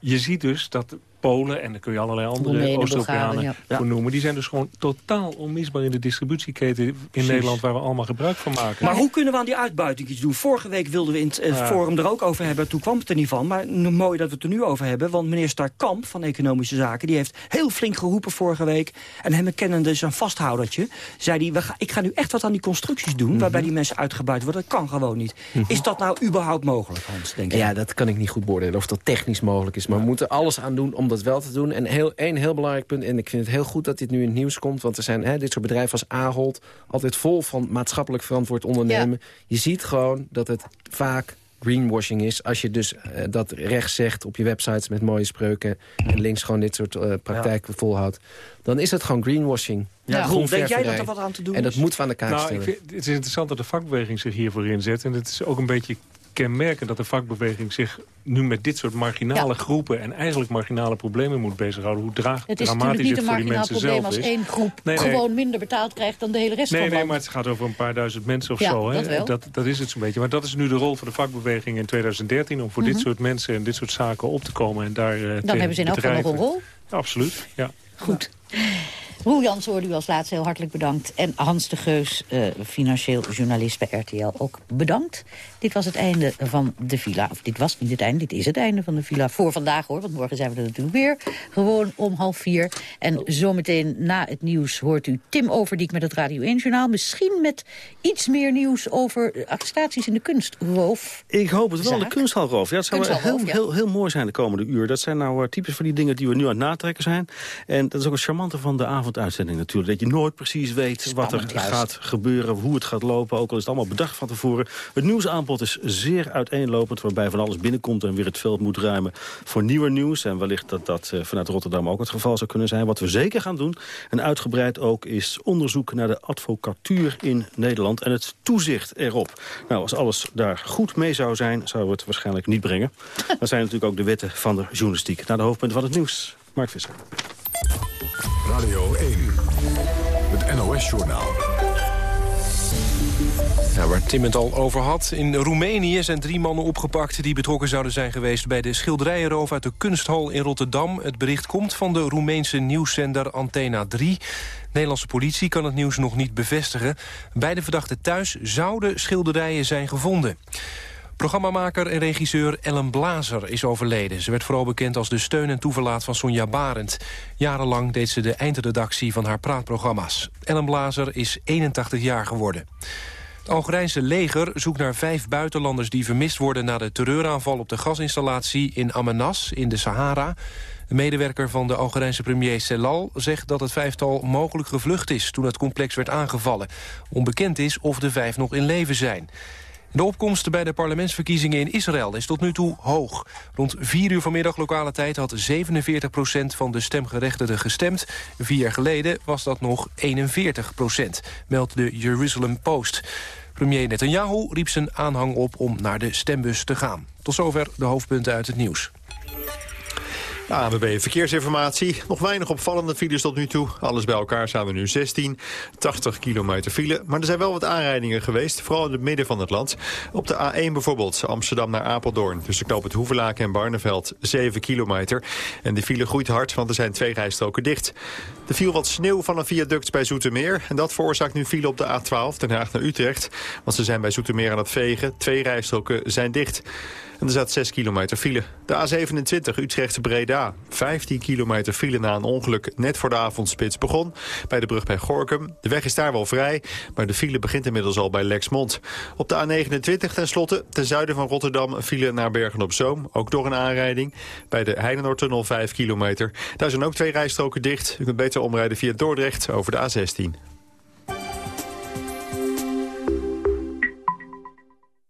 je ziet dus dat Polen en dan kun je allerlei andere Oost-Europeanen voor noemen. Die zijn dus gewoon totaal onmisbaar in de distributieketen in Nederland waar we allemaal gebruik van maken. Maar hoe kunnen we aan die uitbuiting iets doen? Vorige week wilden we in het eh, forum er ook over hebben. Toen kwam het er niet van. Maar mooi dat we het er nu over hebben. Want meneer Starkamp van Economische Zaken... die heeft heel flink geroepen vorige week. En hem kennende zijn vasthoudertje. Zei hij, we ik ga nu echt wat aan die constructies doen... Mhm. waarbij die mensen uitgebuit worden. Dat kan gewoon niet. Mhm. Is dat nou überhaupt mogelijk, Hans, denk Ja, dat kan ik niet goed beoordelen of dat technisch mogelijk is. Maar we moeten alles aan doen om dat wel te doen. En heel, één heel belangrijk punt, en ik vind het heel goed dat dit nu in het nieuws komt... want er zijn hè, dit soort bedrijven als Ahold altijd vol van maatschappelijk verantwoord ondernemen. Je ziet gewoon dat het vaak greenwashing is. Als je dus uh, dat rechts zegt op je websites met mooie spreuken... en links gewoon dit soort uh, praktijken volhoudt... dan is het gewoon greenwashing. Ja, ja denk jij dat er wat aan te doen En dat moet van de kaart nou, stellen. Ik vind, het is interessant dat de vakbeweging zich hiervoor inzet. En het is ook een beetje kenmerken dat de vakbeweging zich nu met dit soort marginale groepen... en eigenlijk marginale problemen moet bezighouden. Hoe draag, het is dramatisch niet het voor die mensen zelf is. als één groep gewoon minder betaald krijgt dan de hele rest nee, van Nee, maar het gaat over een paar duizend mensen of ja, zo. Hè? Dat, dat, dat, is het zo'n beetje. Maar dat is nu de rol van de vakbeweging in 2013... om voor dit mhm. soort mensen en dit soort zaken op te komen. En daar, uh, dan hebben ze in elk geval nog een rol. absoluut, ja. Goed. Roel Jans hoorde u als laatste heel hartelijk bedankt. En Hans de Geus, uh, financieel journalist bij RTL, ook bedankt. Dit was het einde van de villa. Of dit was niet het einde, dit is het einde van de villa. Voor vandaag hoor, want morgen zijn we er natuurlijk weer. Gewoon om half vier. En zometeen na het nieuws hoort u Tim Overdiek met het Radio 1-journaal. Misschien met iets meer nieuws over arrestaties in de kunstroof. Ik hoop het wel, de kunsthalroof. Ja, het zou heel, heel, heel, mooi zijn de komende uur. Dat zijn nou uh, typisch van die dingen die we nu aan het natrekken zijn. En dat is ook een charmante van de avonduitzending natuurlijk. Dat je nooit precies weet wat er gaat gebeuren, hoe het gaat lopen. Ook al is het allemaal bedacht van tevoren. Het nieuwsaanbod aanbod is zeer uiteenlopend... waarbij van alles binnenkomt en weer het veld moet ruimen voor nieuwer nieuws. En wellicht dat dat eh, vanuit Rotterdam ook het geval zou kunnen zijn. Wat we zeker gaan doen, en uitgebreid ook, is onderzoek naar de advocatuur in Nederland... en het toezicht erop. Nou, als alles daar goed mee zou zijn, zouden we het waarschijnlijk niet brengen. Dat zijn natuurlijk ook de wetten van de journalistiek. Naar de hoofdpunten van het nieuws. Mark Visser. Radio 1, het NOS-journaal. Waar Tim het al over had. In Roemenië zijn drie mannen opgepakt die betrokken zouden zijn geweest... bij de schilderijenroof uit de kunsthal in Rotterdam. Het bericht komt van de Roemeense nieuwszender Antena 3. Nederlandse politie kan het nieuws nog niet bevestigen. Bij de verdachten thuis zouden schilderijen zijn gevonden. Programmamaker en regisseur Ellen Blazer is overleden. Ze werd vooral bekend als de steun en toeverlaat van Sonja Barend. Jarenlang deed ze de eindredactie van haar praatprogramma's. Ellen Blazer is 81 jaar geworden. Algerijnse leger zoekt naar vijf buitenlanders die vermist worden... na de terreuraanval op de gasinstallatie in Amenas in de Sahara. Een medewerker van de Algerijnse premier Selal zegt dat het vijftal mogelijk gevlucht is... toen het complex werd aangevallen. Onbekend is of de vijf nog in leven zijn. De opkomst bij de parlementsverkiezingen in Israël is tot nu toe hoog. Rond 4 uur vanmiddag lokale tijd had 47 procent van de stemgerechtigden gestemd. Vier jaar geleden was dat nog 41 procent, meldt de Jerusalem Post. Premier Netanyahu riep zijn aanhang op om naar de stembus te gaan. Tot zover de hoofdpunten uit het nieuws. ANWB Verkeersinformatie. Nog weinig opvallende files tot nu toe. Alles bij elkaar staan er nu 16. 80 kilometer file. Maar er zijn wel wat aanrijdingen geweest. Vooral in het midden van het land. Op de A1 bijvoorbeeld. Amsterdam naar Apeldoorn. Tussen knoop het Hoevelaken en Barneveld. 7 kilometer. En de file groeit hard, want er zijn twee rijstroken dicht. Er viel wat sneeuw van een viaduct bij Zoetermeer. En dat veroorzaakt nu file op de A12, Den Haag naar Utrecht. Want ze zijn bij Zoetermeer aan het vegen. Twee rijstroken zijn dicht. En er zat 6 kilometer file. De A27 Utrecht-Breda. 15 kilometer file na een ongeluk net voor de avondspits begon. Bij de brug bij Gorkum. De weg is daar wel vrij, maar de file begint inmiddels al bij Lexmond. Op de A29 tenslotte, ten zuiden van Rotterdam, file naar Bergen-op-Zoom. Ook door een aanrijding. Bij de Heinenoordtunnel 5 kilometer. Daar zijn ook twee rijstroken dicht. U kunt beter omrijden via Dordrecht over de A16.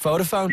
Vodafone.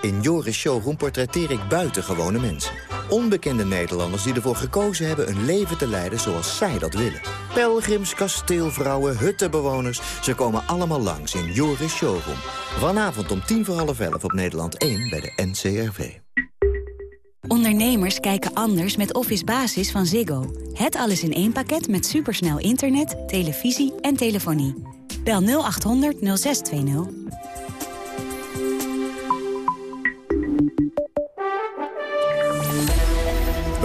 In Joris Showroom portretteer ik buitengewone mensen. Onbekende Nederlanders die ervoor gekozen hebben een leven te leiden zoals zij dat willen. Pelgrims, kasteelvrouwen, huttenbewoners, ze komen allemaal langs in Joris Showroom. Vanavond om tien voor half elf op Nederland 1 bij de NCRV. Ondernemers kijken anders met Office Basis van Ziggo. Het alles in één pakket met supersnel internet, televisie en telefonie. Bel 0800 0620.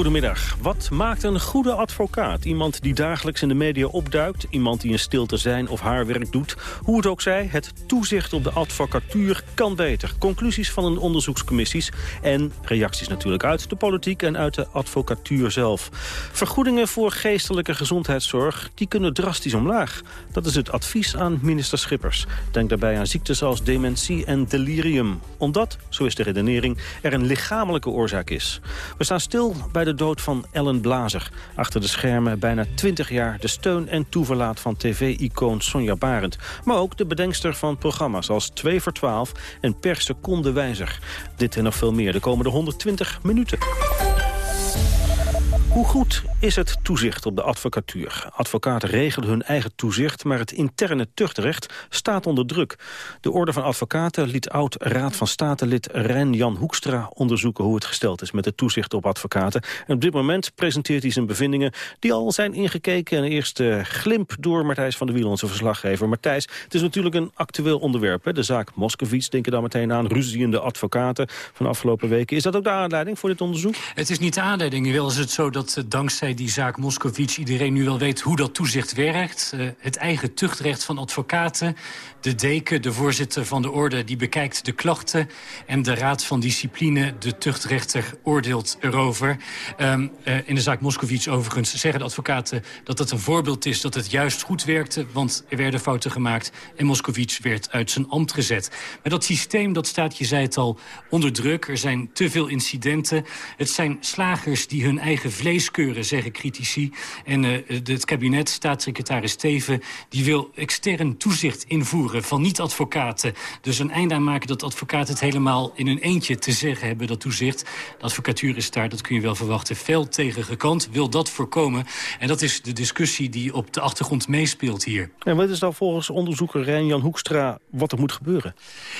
Goedemiddag. Wat maakt een goede advocaat? Iemand die dagelijks in de media opduikt? Iemand die in stilte zijn of haar werk doet? Hoe het ook zij, het toezicht op de advocatuur kan beter. Conclusies van een onderzoekscommissies en reacties natuurlijk uit de politiek en uit de advocatuur zelf. Vergoedingen voor geestelijke gezondheidszorg, die kunnen drastisch omlaag. Dat is het advies aan minister Schippers. Denk daarbij aan ziektes als dementie en delirium. Omdat, zo is de redenering, er een lichamelijke oorzaak is. We staan stil bij de dood van Ellen Blazer. Achter de schermen bijna 20 jaar de steun en toeverlaat van tv-icoon Sonja Barend. Maar ook de bedenkster van programma's als 2 voor 12 en Per Seconde Wijzer. Dit en nog veel meer de komende 120 minuten. Hoe goed is het toezicht op de advocatuur? Advocaten regelen hun eigen toezicht, maar het interne tuchtrecht staat onder druk. De Orde van Advocaten liet oud-Raad van State-lid Ren-Jan Hoekstra onderzoeken hoe het gesteld is met het toezicht op advocaten. En op dit moment presenteert hij zijn bevindingen die al zijn ingekeken. Een eerste glimp door Martijs van der Wiel, onze verslaggever. Martijs, het is natuurlijk een actueel onderwerp. De zaak Moskovits, denken dan meteen aan, ruziende advocaten van afgelopen weken. Is dat ook de aanleiding voor dit onderzoek? Het is niet de aanleiding. Wel is het zo dat uh, dankzij die zaak Moskovits iedereen nu wel weet hoe dat toezicht werkt. Uh, het eigen tuchtrecht van advocaten. De deken, de voorzitter van de orde, die bekijkt de klachten. En de raad van discipline, de tuchtrechter, oordeelt erover. Um, uh, in de zaak Moskovits overigens zeggen de advocaten dat het een voorbeeld is... dat het juist goed werkte, want er werden fouten gemaakt... en Moskovits werd uit zijn ambt gezet. Maar dat systeem, dat staat, je zei het al, onder druk. Er zijn te veel incidenten. Het zijn slagers die hun eigen vlees keuren, zeggen critici. En uh, het kabinet, staatssecretaris Steven, die wil extern toezicht invoeren van niet-advocaten. Dus een einde aan maken dat advocaten het helemaal in hun eentje te zeggen hebben, dat toezicht. De advocatuur is daar, dat kun je wel verwachten, fel tegen gekant. Wil dat voorkomen. En dat is de discussie die op de achtergrond meespeelt hier. En wat is dan volgens onderzoeker Rijn-Jan Hoekstra wat er moet gebeuren?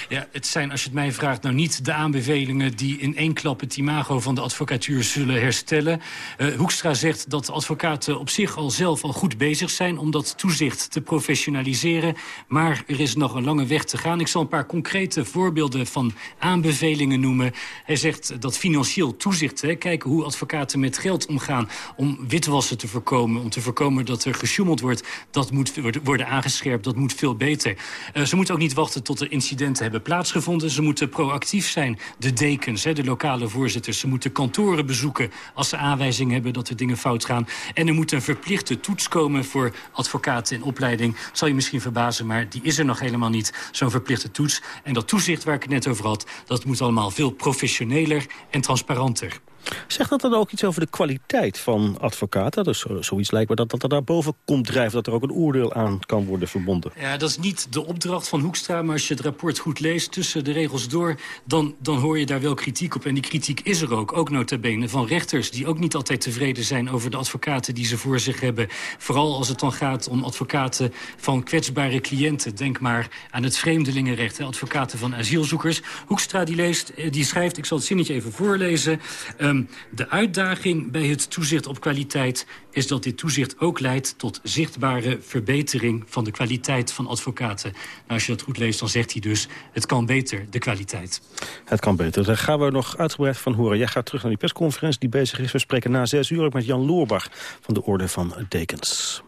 Ja, het zijn, als je het mij vraagt, nou niet de aanbevelingen... die in één klap het imago van de advocatuur zullen herstellen. Uh, Hoekstra zegt dat advocaten op zich al zelf al goed bezig zijn... om dat toezicht te professionaliseren. Maar er is nog een lange weg te gaan. Ik zal een paar concrete voorbeelden van aanbevelingen noemen. Hij zegt dat financieel toezicht, hè, kijken hoe advocaten met geld omgaan... om witwassen te voorkomen, om te voorkomen dat er gesjoemeld wordt... dat moet worden aangescherpt, dat moet veel beter. Uh, ze moeten ook niet wachten tot er incidenten hebben plaatsgevonden. Ze moeten proactief zijn, de dekens, hè, de lokale voorzitters. Ze moeten kantoren bezoeken als ze aanwijzingen hebben dat er dingen fout gaan. En er moet een verplichte toets komen voor advocaten in opleiding. Dat zal je misschien verbazen, maar die is er nog helemaal niet. Zo'n verplichte toets. En dat toezicht waar ik het net over had, dat moet allemaal veel professioneler en transparanter. Zegt dat dan ook iets over de kwaliteit van advocaten? Dus zoiets lijkt me dat, dat er daar boven komt drijven... dat er ook een oordeel aan kan worden verbonden. Ja, dat is niet de opdracht van Hoekstra... maar als je het rapport goed leest tussen de regels door... dan, dan hoor je daar wel kritiek op. En die kritiek is er ook, ook nota bene, van rechters... die ook niet altijd tevreden zijn over de advocaten die ze voor zich hebben. Vooral als het dan gaat om advocaten van kwetsbare cliënten. Denk maar aan het vreemdelingenrecht, advocaten van asielzoekers. Hoekstra die, leest, die schrijft, ik zal het zinnetje even voorlezen... Um, de uitdaging bij het toezicht op kwaliteit is dat dit toezicht ook leidt tot zichtbare verbetering van de kwaliteit van advocaten. Nou, als je dat goed leest, dan zegt hij dus, het kan beter, de kwaliteit. Het kan beter. Daar gaan we nog uitgebreid van horen. Jij gaat terug naar die persconferentie die bezig is. We spreken na zes uur met Jan Loorbach van de Orde van Dekens.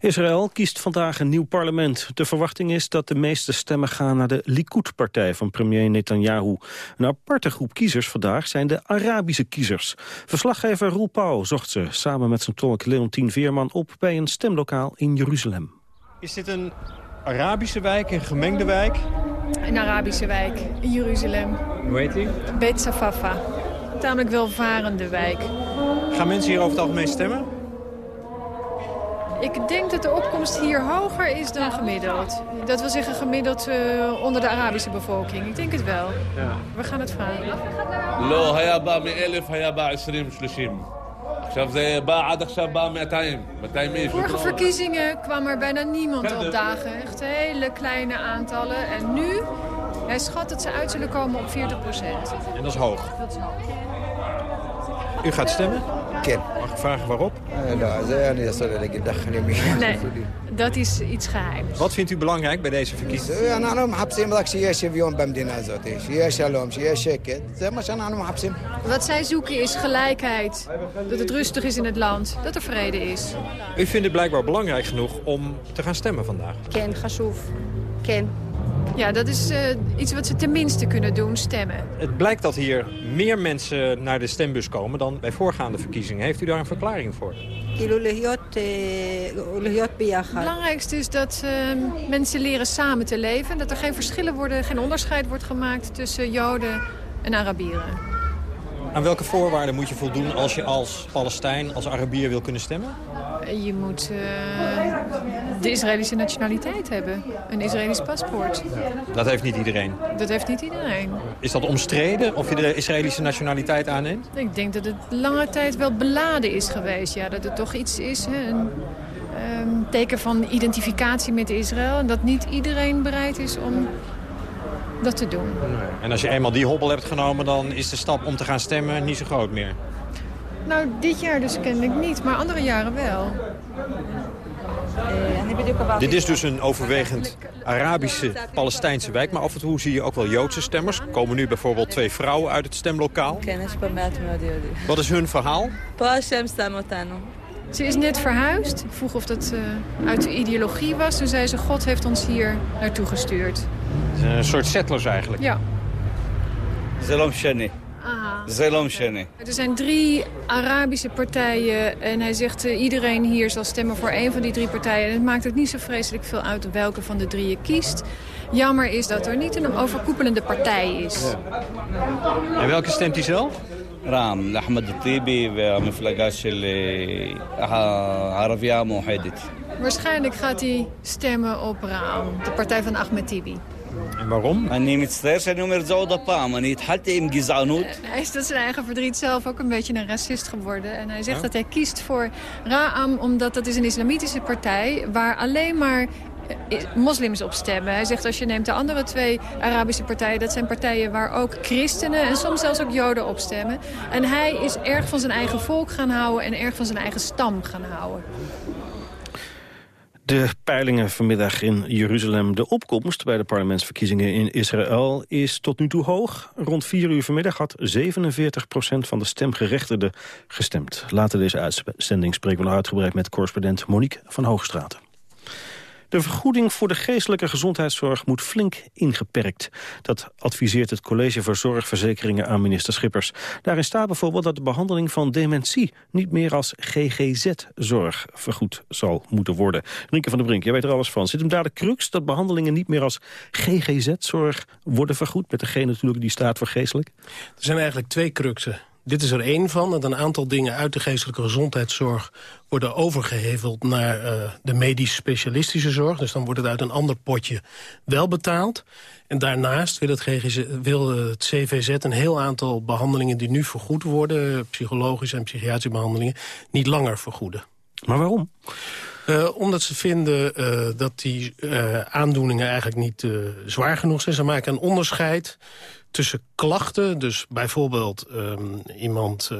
Israël kiest vandaag een nieuw parlement. De verwachting is dat de meeste stemmen gaan naar de Likud-partij van premier Netanyahu. Een aparte groep kiezers vandaag zijn de Arabische kiezers. Verslaggever Roel Pauw zocht ze samen met zijn tolk Leontien Veerman op bij een stemlokaal in Jeruzalem. Is dit een Arabische wijk, een gemengde wijk? Een Arabische wijk in Jeruzalem. Hoe heet die? Beit Safafa. Tamelijk welvarende wijk. Gaan mensen hier over het algemeen stemmen? Ik denk dat de opkomst hier hoger is dan gemiddeld. Dat wil zeggen gemiddeld uh, onder de Arabische bevolking. Ik denk het wel. Ja. We gaan het vragen. Lo, هيا بقى 1000 هيا 20 30 Vorige verkiezingen kwam er bijna niemand opdagen. Echt hele kleine aantallen. En nu, hij schat dat ze uit zullen komen op 40 En. Dat is hoog. U gaat stemmen? Ken. Mag ik vragen waarop? Nee, dat is iets geheims. Wat vindt u belangrijk bij deze verkiezingen? Wat zij zoeken is gelijkheid. Dat het rustig is in het land. Dat er vrede is. U vindt het blijkbaar belangrijk genoeg om te gaan stemmen vandaag. Ken, Gassoef. Ken. Ja, dat is eh, iets wat ze tenminste kunnen doen, stemmen. Het blijkt dat hier meer mensen naar de stembus komen dan bij voorgaande verkiezingen. Heeft u daar een verklaring voor? Het belangrijkste is dat eh, mensen leren samen te leven. Dat er geen verschillen worden, geen onderscheid wordt gemaakt tussen Joden en Arabieren. Aan welke voorwaarden moet je voldoen als je als Palestijn, als Arabier wil kunnen stemmen? Je moet uh, de Israëlische nationaliteit hebben. Een Israëlisch paspoort. Dat heeft niet iedereen. Dat heeft niet iedereen. Is dat omstreden of je de Israëlische nationaliteit aanneemt? Ik denk dat het lange tijd wel beladen is geweest. Ja, dat het toch iets is, hè, een um, teken van identificatie met Israël. En dat niet iedereen bereid is om dat te doen. En als je eenmaal die hobbel hebt genomen, dan is de stap om te gaan stemmen niet zo groot meer? Nou, dit jaar dus kennelijk niet, maar andere jaren wel. Dit is dus een overwegend Arabische Palestijnse wijk. Maar af en toe zie je ook wel Joodse stemmers. Er komen nu bijvoorbeeld twee vrouwen uit het stemlokaal. Wat is hun verhaal? Ze is net verhuisd. Ik vroeg of dat uh, uit de ideologie was. Toen zei ze, God heeft ons hier naartoe gestuurd. Een soort settlers eigenlijk. Ja. Zelom Shani. Zelom Shani. Er zijn drie Arabische partijen en hij zegt uh, iedereen hier zal stemmen voor één van die drie partijen. En het maakt ook niet zo vreselijk veel uit welke van de drie je kiest. Jammer is dat er niet een overkoepelende partij is. En welke stemt hij zelf? رام لأحمد الطيبي ومفلقة של عربية موحدة. Waarschijnlijk gaat hij stemmen op Raam, de partij van Ahmed Tibi. En waarom? Hij is tot zijn eigen verdriet zelf ook een beetje een racist geworden. En hij zegt dat hij kiest voor Ra'am omdat dat is een islamitische partij... waar alleen maar eh, moslims op stemmen. Hij zegt als je neemt de andere twee Arabische partijen... dat zijn partijen waar ook christenen en soms zelfs ook joden op stemmen. En hij is erg van zijn eigen volk gaan houden en erg van zijn eigen stam gaan houden. De peilingen vanmiddag in Jeruzalem. De opkomst bij de parlementsverkiezingen in Israël is tot nu toe hoog. Rond 4 uur vanmiddag had 47% van de stemgerechtigden gestemd. Later deze uitzending spreken we nog uitgebreid met correspondent Monique van Hoogstraten. De vergoeding voor de geestelijke gezondheidszorg moet flink ingeperkt. Dat adviseert het College voor Zorgverzekeringen aan minister Schippers. Daarin staat bijvoorbeeld dat de behandeling van dementie... niet meer als GGZ-zorg vergoed zal moeten worden. Rienke van der Brink, jij weet er alles van. Zit hem daar de crux dat behandelingen niet meer als GGZ-zorg worden vergoed... met degene natuurlijk die staat voor geestelijk? Er zijn eigenlijk twee cruxen. Dit is er één van. Dat een aantal dingen uit de geestelijke gezondheidszorg worden overgeheveld naar uh, de medisch-specialistische zorg. Dus dan wordt het uit een ander potje wel betaald. En daarnaast wil het, GGZ, wil het CVZ een heel aantal behandelingen die nu vergoed worden... psychologische en psychiatrische behandelingen, niet langer vergoeden. Maar waarom? Uh, omdat ze vinden uh, dat die uh, aandoeningen eigenlijk niet zwaar genoeg zijn. Ze maken een onderscheid tussen klachten. Dus bijvoorbeeld um, iemand uh,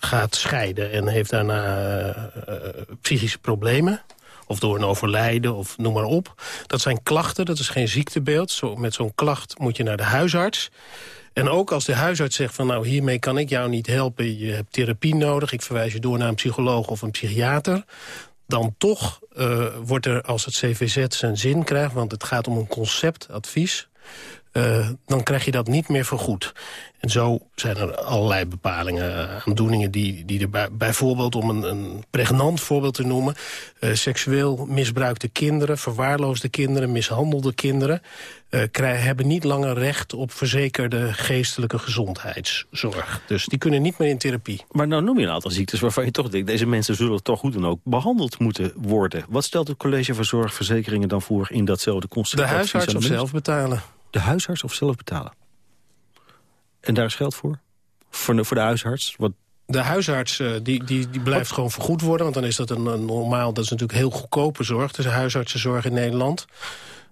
gaat scheiden en heeft daarna uh, psychische problemen. Of door een overlijden, of noem maar op. Dat zijn klachten, dat is geen ziektebeeld. Zo, met zo'n klacht moet je naar de huisarts. En ook als de huisarts zegt van nou hiermee kan ik jou niet helpen. Je hebt therapie nodig, ik verwijs je door naar een psycholoog of een psychiater dan toch wordt er, als het CVZ zijn zin krijgt... want het gaat om een conceptadvies... Uh, dan krijg je dat niet meer vergoed. En zo zijn er allerlei bepalingen, aandoeningen die, die er bij, bijvoorbeeld, om een, een pregnant voorbeeld te noemen, uh, seksueel misbruikte kinderen, verwaarloosde kinderen, mishandelde kinderen, uh, krijgen, hebben niet langer recht op verzekerde geestelijke gezondheidszorg. Dus die kunnen niet meer in therapie. Maar nou noem je een aantal ziektes waarvan je toch denkt, deze mensen zullen toch goed en ook behandeld moeten worden. Wat stelt het College voor Zorgverzekeringen dan voor in datzelfde concept? De huisarts zelf betalen. De huisarts of zelf betalen? En daar is geld voor? Voor de, voor de huisarts? Wat... De huisarts uh, die, die, die blijft Wat? gewoon vergoed worden. Want dan is dat een, een, normaal, dat is natuurlijk heel goedkope zorg. Is huisartsenzorg in Nederland.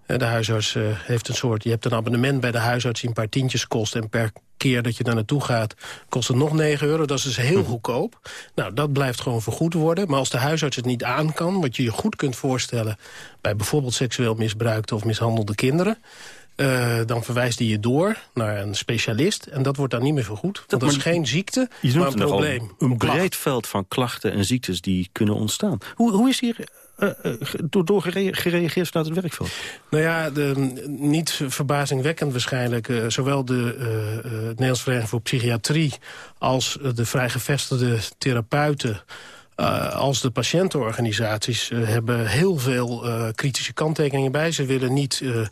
Uh, de huisarts uh, heeft een soort, je hebt een abonnement bij de huisarts die een paar tientjes kost. En per keer dat je daar naartoe gaat, kost het nog 9 euro. Dat is dus heel goedkoop. Nou, dat blijft gewoon vergoed worden. Maar als de huisarts het niet aan kan, wat je je goed kunt voorstellen... bij bijvoorbeeld seksueel misbruikte of mishandelde kinderen... Uh, dan verwijst hij je door naar een specialist. En dat wordt dan niet meer vergoed. Want dat is geen ziekte, je maar een probleem. Een breed veld van klachten en ziektes die kunnen ontstaan. Hoe, hoe is hier uh, door, door gereageerd vanuit het werkveld? Nou ja, de, niet verbazingwekkend waarschijnlijk. Uh, zowel de uh, Nederlands Vereniging voor Psychiatrie... als de vrijgevestigde therapeuten... Uh, als de patiëntenorganisaties uh, hebben heel veel uh, kritische kanttekeningen bij. Ze willen niet uh,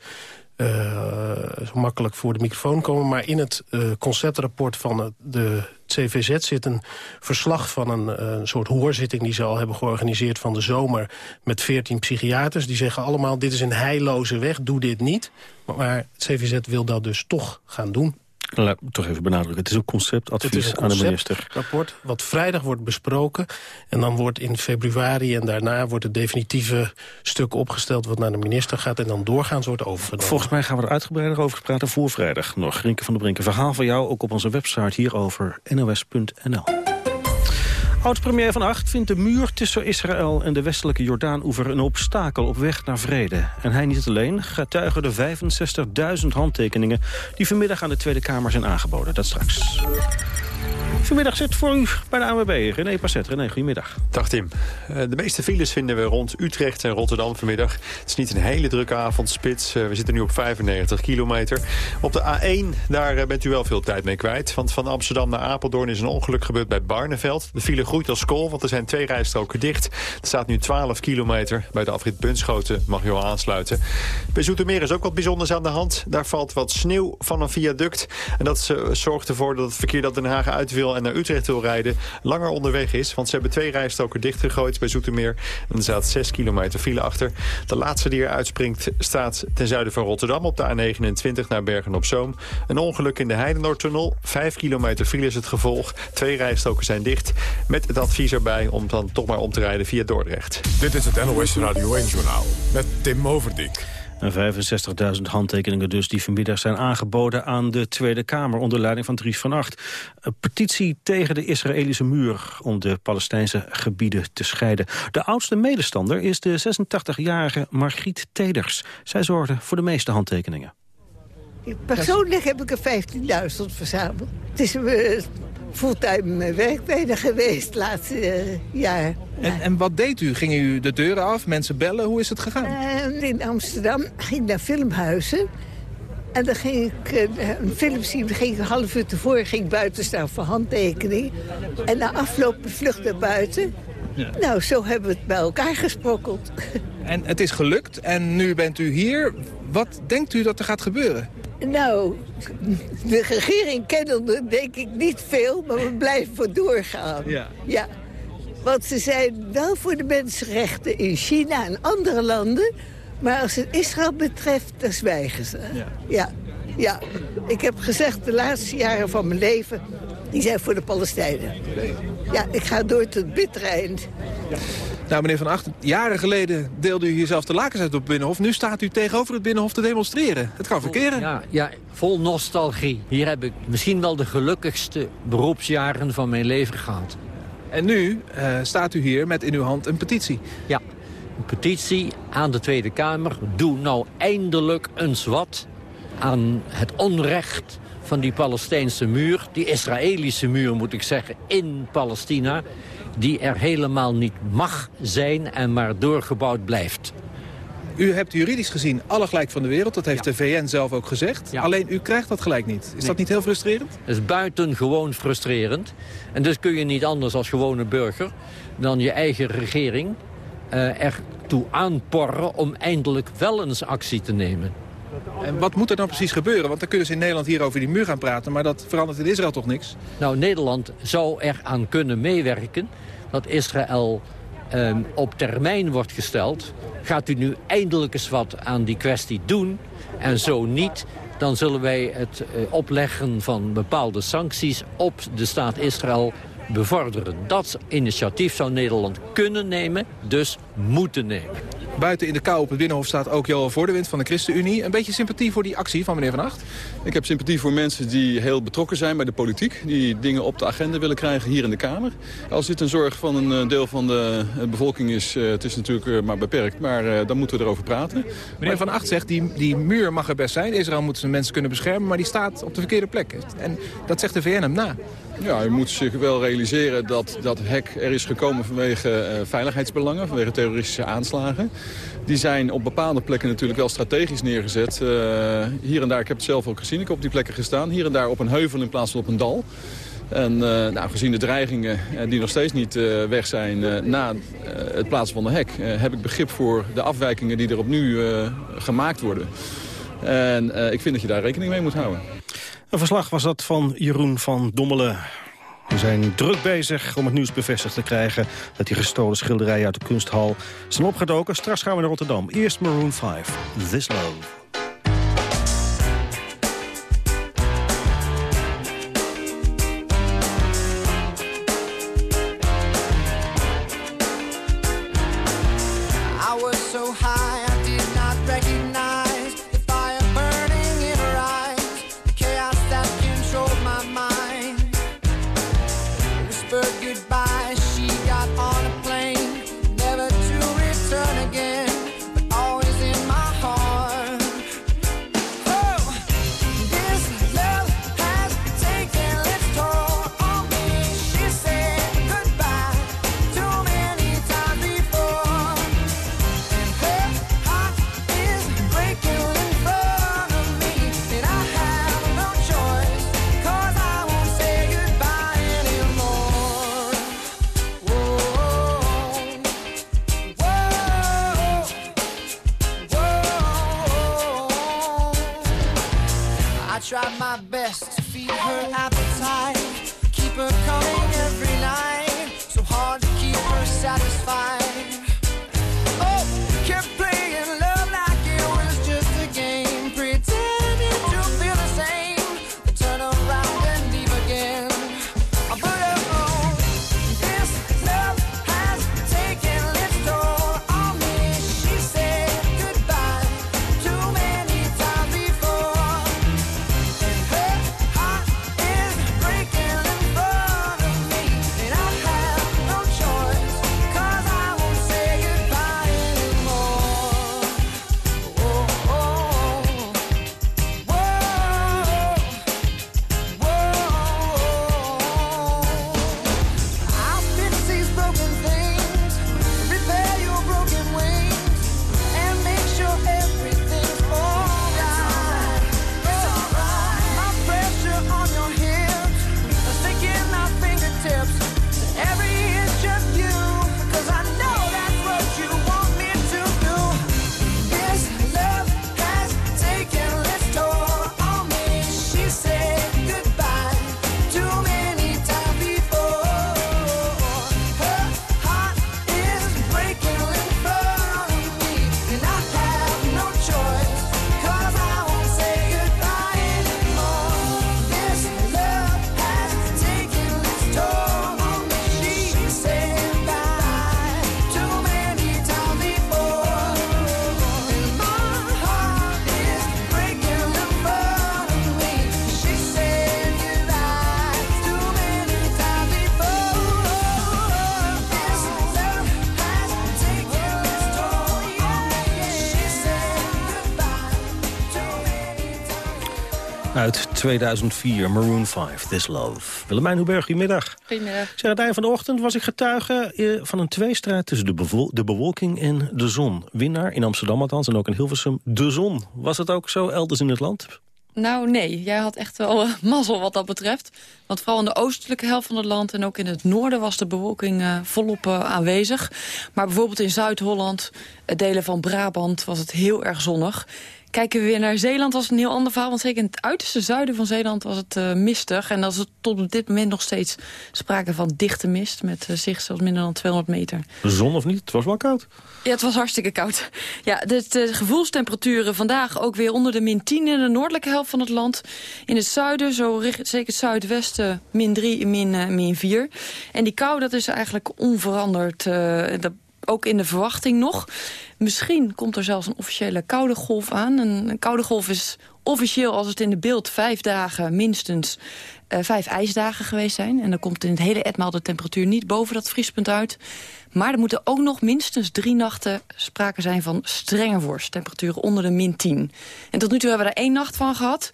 zo makkelijk voor de microfoon komen. Maar in het uh, conceptrapport van de CVZ zit een verslag van een, uh, soort hoorzitting... die ze al hebben georganiseerd van de zomer met 14 psychiaters. Die zeggen allemaal, dit is een heilloze weg, doe dit niet. Maar het CVZ wil dat dus toch gaan doen. Laat me toch even benadrukken. Het is een conceptadvies een aan de minister. rapport wat vrijdag wordt besproken. En dan wordt in februari en daarna wordt het definitieve stuk opgesteld... wat naar de minister gaat en dan doorgaans wordt overgenomen. Volgens mij gaan we er uitgebreider over praten voor vrijdag nog. Rinke van der Brink, een verhaal van jou ook op onze website hierover nos.nl. Oud-premier Van Acht vindt de muur tussen Israël en de westelijke Jordaan-oever een obstakel op weg naar vrede. En hij niet alleen, getuigen de 65.000 handtekeningen die vanmiddag aan de Tweede Kamer zijn aangeboden. Dat straks. Vanmiddag zit voor u bij de ANWB René Passet. René, goedemiddag. Dag Tim. Eh, de meeste files vinden we rond Utrecht en Rotterdam vanmiddag. Het is niet een hele drukke avondspits. Eh, we zitten nu op 95 kilometer. Op de A1, daar eh, bent u wel veel tijd mee kwijt. Want van Amsterdam naar Apeldoorn is een ongeluk gebeurd bij Barneveld. De file groeit als kool, want er zijn twee rijstroken dicht. Er staat nu 12 kilometer. Bij de afrit Bunschoten mag je al aansluiten. Bij Zoetermeer is ook wat bijzonders aan de hand. Daar valt wat sneeuw van een viaduct. En dat zorgt ervoor dat het verkeer dat Den Haag uit wil en naar Utrecht wil rijden... langer onderweg is. Want ze hebben twee rijstroken dichtgegooid bij Zoetermeer. En er staat 6 kilometer file achter. De laatste die er uitspringt staat ten zuiden van Rotterdam... op de A29 naar Bergen-op-Zoom. Een ongeluk in de Heidenoordtunnel. 5 kilometer file is het gevolg. Twee rijstroken zijn dicht. Met het advies erbij om dan toch maar om te rijden via Dordrecht. Dit is het NOS Radio 1-journaal met Tim Overdijk. 65.000 handtekeningen dus die vanmiddag zijn aangeboden aan de Tweede Kamer onder leiding van Dries van Acht. Een petitie tegen de Israëlische muur om de Palestijnse gebieden te scheiden. De oudste medestander is de 86-jarige Margriet Teders. Zij zorgde voor de meeste handtekeningen. Persoonlijk heb ik er 15.000 verzameld. Het is uh, fulltime werk bijna geweest laatste uh, jaar. En, en, wat deed u? Ging u de deuren af, mensen bellen? Hoe is het gegaan? Uh, in Amsterdam ging ik naar filmhuizen. En dan ging ik een film zien, ging ik een half uur tevoren ging ik buiten staan voor handtekening. En na afloop vlucht naar buiten. Ja. Nou, zo hebben we het bij elkaar gesprokkeld. En het is gelukt en nu bent u hier. Wat denkt u dat er gaat gebeuren? Nou, de regering kennende denk ik niet veel, maar we blijven voor doorgaan. Ja. ja. Want ze zijn wel voor de mensenrechten in China en andere landen... maar als het Israël betreft, dan zwijgen ze. Ja. ja. Ja, ik heb gezegd de laatste jaren van mijn leven... die zijn voor de Palestijnen. Ja, ik ga door tot het bittere eind. Nou, meneer Van Acht, jaren geleden deelde u hier zelf de lakens uit op het Binnenhof. Nu staat u tegenover het Binnenhof te demonstreren. Het kan verkeren. Ja, ja, vol nostalgie. Hier heb ik misschien wel de gelukkigste beroepsjaren van mijn leven gehad. En nu uh, staat u hier met in uw hand een petitie. Ja, een petitie aan de Tweede Kamer. Doe nou eindelijk eens wat aan het onrecht van die Palestijnse muur. Die Israëlische muur, moet ik zeggen, in Palestina die er helemaal niet mag zijn en maar doorgebouwd blijft. U hebt juridisch gezien alle gelijk van de wereld. Dat heeft de VN zelf ook gezegd. Alleen u krijgt dat gelijk niet. Is dat niet heel frustrerend? Het is buitengewoon frustrerend. En dus kun je niet anders als gewone burger... dan je eigen regering uh, ertoe aanporren om eindelijk wel eens actie te nemen. En wat moet er dan precies gebeuren? Want dan kunnen ze in Nederland hier over die muur gaan praten... maar dat verandert in Israël toch niks? Nou, Nederland zou eraan kunnen meewerken dat Israël um, op termijn wordt gesteld. Gaat u nu eindelijk eens wat aan die kwestie doen? En zo niet, dan zullen wij het uh, opleggen van bepaalde sancties op de staat Israël bevorderen. Dat initiatief zou Nederland kunnen nemen, dus moeten nemen. Buiten in de kou op het Binnenhof staat ook Johan Voordewind van de ChristenUnie. Een beetje sympathie voor die actie van meneer Van Acht? Ik heb sympathie voor mensen die heel betrokken zijn bij de politiek. Die dingen op de agenda willen krijgen hier in de Kamer. Als dit een zorg van een eh, deel van de bevolking is, uh, het is natuurlijk maar beperkt. Maar dan moeten we erover praten. Meneer Van Acht zegt, die, die muur mag er best zijn. Israël moet zijn mensen kunnen beschermen, maar die staat op de verkeerde plek. En dat zegt de VN hem na. Ja, u moet zich wel realiseren dat dat hek er is gekomen vanwege uh, veiligheidsbelangen, vanwege terroristische aanslagen. Die zijn op bepaalde plekken natuurlijk wel strategisch neergezet. Uh, hier en daar, ik heb het zelf ook gezien, ik heb op die plekken gestaan. Hier en daar op een heuvel in plaats van op een dal. En uh, nou, gezien de dreigingen die nog steeds niet weg zijn na het plaatsen van de hek... heb ik begrip voor de afwijkingen die er op nu gemaakt worden. En ik vind dat je daar rekening mee moet houden. Een verslag was dat van Jeroen van Dommelen. We zijn druk bezig om het nieuws bevestigd te krijgen... dat die gestolen schilderijen uit de kunsthal zijn opgedoken. Straks gaan we naar Rotterdam. Eerst Maroon 5, This Love. my best to feed her appetite, keep her coming. 2004, Maroon 5, This Love. Willemijn Huberg, goedemiddag. Goedemiddag. Zeg, het einde van de ochtend was ik getuige eh, van een tweestrijd... tussen de, de bewolking en de zon. Winnaar in Amsterdam althans en ook in Hilversum, de zon. Was het ook zo elders in het land? Nou, nee. Jij had echt wel uh, mazzel wat dat betreft. Want vooral in de oostelijke helft van het land en ook in het noorden was de bewolking uh, volop uh, aanwezig. Maar bijvoorbeeld in Zuid-Holland, delen van Brabant, was het heel erg zonnig. Kijken we weer naar Zeeland was een heel ander verhaal. Want zeker in het uiterste zuiden van Zeeland was het uh, mistig. En dat is tot op dit moment nog steeds sprake van dichte mist. Met uh, zicht zelfs minder dan 200 meter. Zon of niet? Het was wel koud. Ja, het was hartstikke koud. Ja, de, de gevoelstemperaturen vandaag ook weer onder de min 10 in de noordelijke helft van het land. In het zuiden, zo zeker het zuidwesten, min 3, min, uh, min 4. En die kou, dat is eigenlijk onveranderd. dat ook in de verwachting nog. Misschien komt er zelfs een officiële koude golf aan. Een, koude golf is officieel, als het in de beeld vijf dagen minstens uh, vijf ijsdagen geweest zijn. En dan komt in het hele etmaal de temperatuur niet boven dat vriespunt uit. Maar er moeten ook nog minstens drie nachten sprake zijn van strenge vorst. Temperaturen onder de min 10. En tot nu toe hebben we er één nacht van gehad.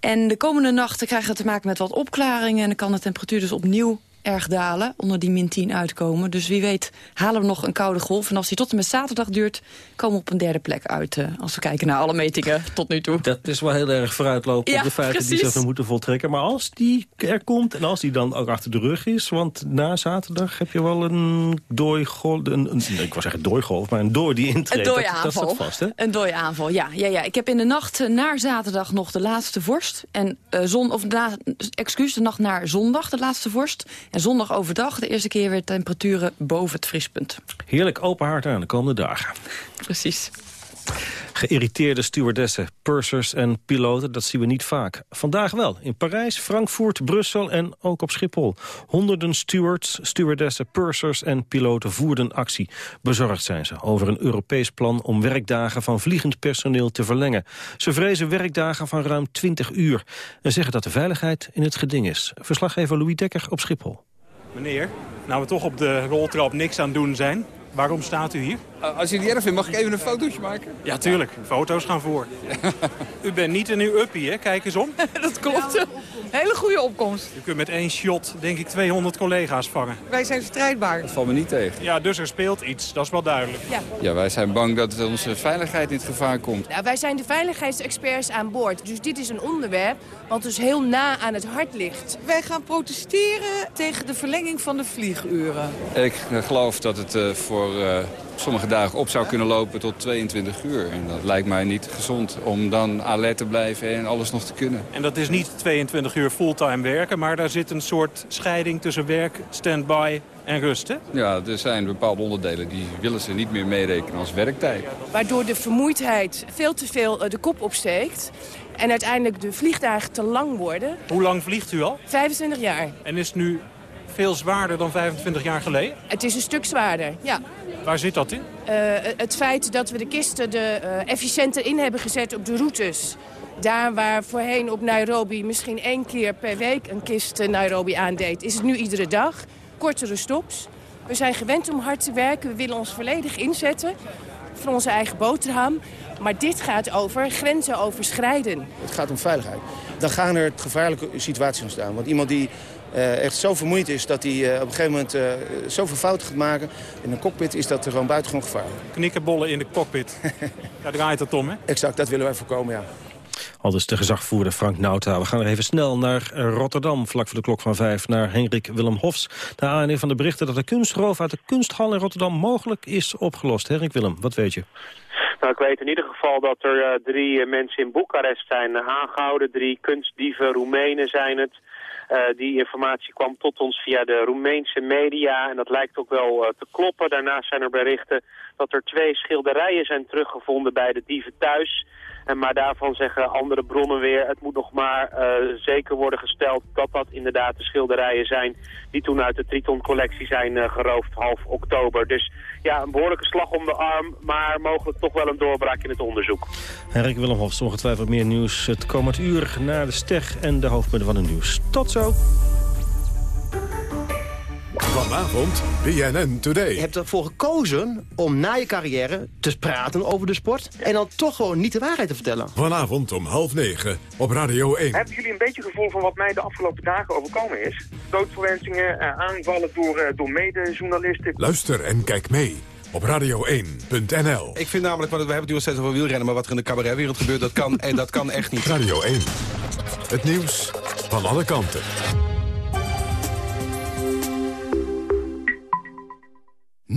En de komende nachten krijgen we te maken met wat opklaringen... en dan kan de temperatuur dus opnieuw erg dalen, onder die min 10 uitkomen. Dus wie weet halen we nog een koude golf. En als die tot en met zaterdag duurt, komen we op een derde plek uit. Uh, als we kijken naar alle metingen tot nu toe. Dat is wel heel erg vooruitlopen ja, op de feiten precies. die ze moeten voltrekken. Maar als die er komt en als die dan ook achter de rug is... want na zaterdag heb je wel een dooigolf... Een, een, ik wou zeggen dooigolf, maar een dooi die intreedt. Een dat, dat staat vast, hè? Een dooie aanval, ja, ja, ja. Ik heb in de nacht eh, naar zaterdag nog de laatste vorst. En uh, zon, of na, excuus, de nacht naar zondag de laatste vorst. En zondag overdag de eerste keer weer temperaturen boven het vriespunt. Heerlijk open aan de komende dagen. Precies. Geïrriteerde stewardessen, pursers en piloten, dat zien we niet vaak. Vandaag wel, in Parijs, Frankfurt, Brussel en ook op Schiphol. Honderden stewards, stewardessen, pursers en piloten voerden actie. Bezorgd zijn ze over een Europees plan om werkdagen van vliegend personeel te verlengen. Ze vrezen werkdagen van ruim 20 uur en zeggen dat de veiligheid in het geding is. Verslaggever Louis Dekker op Schiphol. Meneer, nou we toch op de roltrap niks aan doen zijn, waarom staat u hier? Als u het niet erg vindt, mag ik even een fotootje maken? Ja, tuurlijk. Foto's gaan voor. u bent niet in uw uppie, hè? Kijk eens om. Dat klopt. Hele goede opkomst. U kunt met één shot, denk ik, 200 collega's vangen. Wij zijn strijdbaar. Dat valt me niet tegen. Ja, dus er speelt iets. Dat is wel duidelijk. Ja, ja wij zijn bang dat onze veiligheid in het gevaar komt. Nou, wij zijn de veiligheidsexperts aan boord. Dus dit is een onderwerp wat dus heel na aan het hart ligt. Wij gaan protesteren tegen de verlenging van de vlieguren. Ik geloof dat het uh, voor uh, sommige dagen op zou kunnen lopen tot 22 uur. En dat lijkt mij niet gezond om dan alert te blijven en alles nog te kunnen. En dat is niet 22 uur fulltime werken, maar daar zit een soort scheiding tussen werk, stand-by en rust, hè? Ja, er zijn bepaalde onderdelen die willen ze niet meer meerekenen als werktijd. Waardoor de vermoeidheid veel te veel de kop opsteekt. En uiteindelijk de vliegdagen te lang worden. Hoe lang vliegt u al? 25 jaar. En is het nu veel zwaarder dan 25 jaar geleden? Het is een stuk zwaarder, ja. Waar zit dat in? Uh, het feit dat we de kisten de, uh, efficiënter in hebben gezet op de routes. Daar waar voorheen op Nairobi misschien één keer per week een kist Nairobi aandeed... is het nu iedere dag. Kortere stops. We zijn gewend om hard te werken. We willen ons volledig inzetten voor onze eigen boterham. Maar dit gaat over grenzen overschrijden. Het gaat om veiligheid. Dan gaan er gevaarlijke situaties ontstaan. Want iemand die uh, echt zo vermoeid is dat hij uh, op een gegeven moment uh, zoveel fouten gaat maken... in een cockpit is dat gewoon buitengewoon gevaarlijk. Knikkenbollen in de cockpit. Daar draait het om, hè? Exact, dat willen wij voorkomen, ja. Al dus de gezagvoerder Frank Nauta. We gaan er even snel naar Rotterdam, vlak voor de klok van vijf... naar Henrik Willem Hofs. Naar aanleiding van de berichten dat de kunstroof uit de kunsthal in Rotterdam... mogelijk is opgelost. Henrik Willem, wat weet je? Nou, ik weet in ieder geval dat er uh, drie mensen in Boekarest zijn aangehouden. Drie kunstdieven, Roemenen zijn het. Uh, die informatie kwam tot ons via de Roemeense media en dat lijkt ook wel uh, te kloppen. Daarnaast zijn er berichten dat er twee schilderijen zijn teruggevonden bij de dieven thuis. En maar daarvan zeggen andere bronnen weer, het moet nog maar uh, zeker worden gesteld dat dat inderdaad de schilderijen zijn die toen uit de Triton-collectie zijn geroofd half oktober. Dus ja, een behoorlijke slag om de arm, maar mogelijk toch wel een doorbraak in het onderzoek. Henrik Willem Hofs, ongetwijfeld meer nieuws het komend uur na de steg en de hoofdpunten van het nieuws. Tot zo! Vanavond, BNN Today. Je hebt ervoor gekozen om na je carrière te praten over de sport... en dan toch gewoon niet de waarheid te vertellen. Vanavond om half negen op Radio 1. Hebben jullie een beetje gevoel van wat mij de afgelopen dagen overkomen is? Doodverwensingen, uh, aanvallen door, uh, door mede-journalisten. Luister en kijk mee op radio1.nl. Ik vind namelijk, want we hebben het nu al steeds over wielrennen... maar wat er in de cabaretwereld gebeurt, dat kan, en dat kan echt niet. Radio 1. Het nieuws van alle kanten.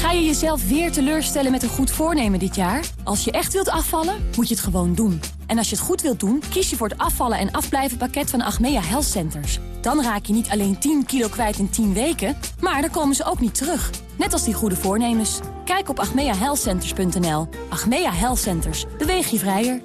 Ga je jezelf weer teleurstellen met een goed voornemen dit jaar? Als je echt wilt afvallen, moet je het gewoon doen. En als je het goed wilt doen, kies je voor het afvallen en afblijven pakket van Achmea Health Centers. Dan raak je niet alleen 10 kilo kwijt in 10 weken, maar dan komen ze ook niet terug. Net als die goede voornemens. Kijk op agmeahealthcenters.nl. Agmea Health Centers. Beweeg je vrijer.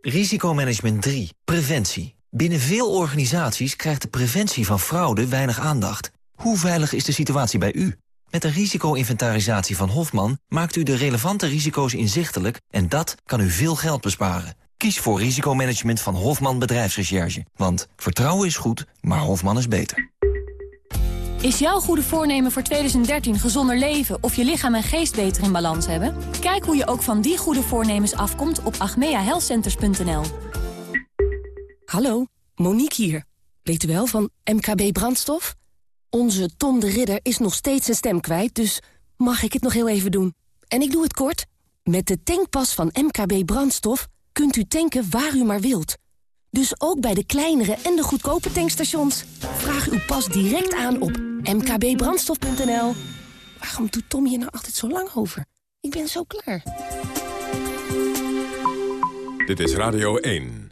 Risicomanagement 3. Preventie. Binnen veel organisaties krijgt de preventie van fraude weinig aandacht. Hoe veilig is de situatie bij u? Met de risico-inventarisatie van Hofman maakt u de relevante risico's inzichtelijk... en dat kan u veel geld besparen. Kies voor risicomanagement van Hofman Bedrijfsrecherche. Want vertrouwen is goed, maar Hofman is beter. Is jouw goede voornemen voor 2013 gezonder leven... of je lichaam en geest beter in balans hebben? Kijk hoe je ook van die goede voornemens afkomt op agmeahealthcenters.nl. Hallo, Monique hier. Weet u wel van MKB Brandstof? Onze Tom de Ridder is nog steeds zijn stem kwijt, dus mag ik het nog heel even doen? En ik doe het kort. Met de tankpas van MKB Brandstof kunt u tanken waar u maar wilt. Dus ook bij de kleinere en de goedkope tankstations. Vraag uw pas direct aan op mkbbrandstof.nl. Waarom doet Tom hier nou altijd zo lang over? Ik ben zo klaar. Dit is Radio 1.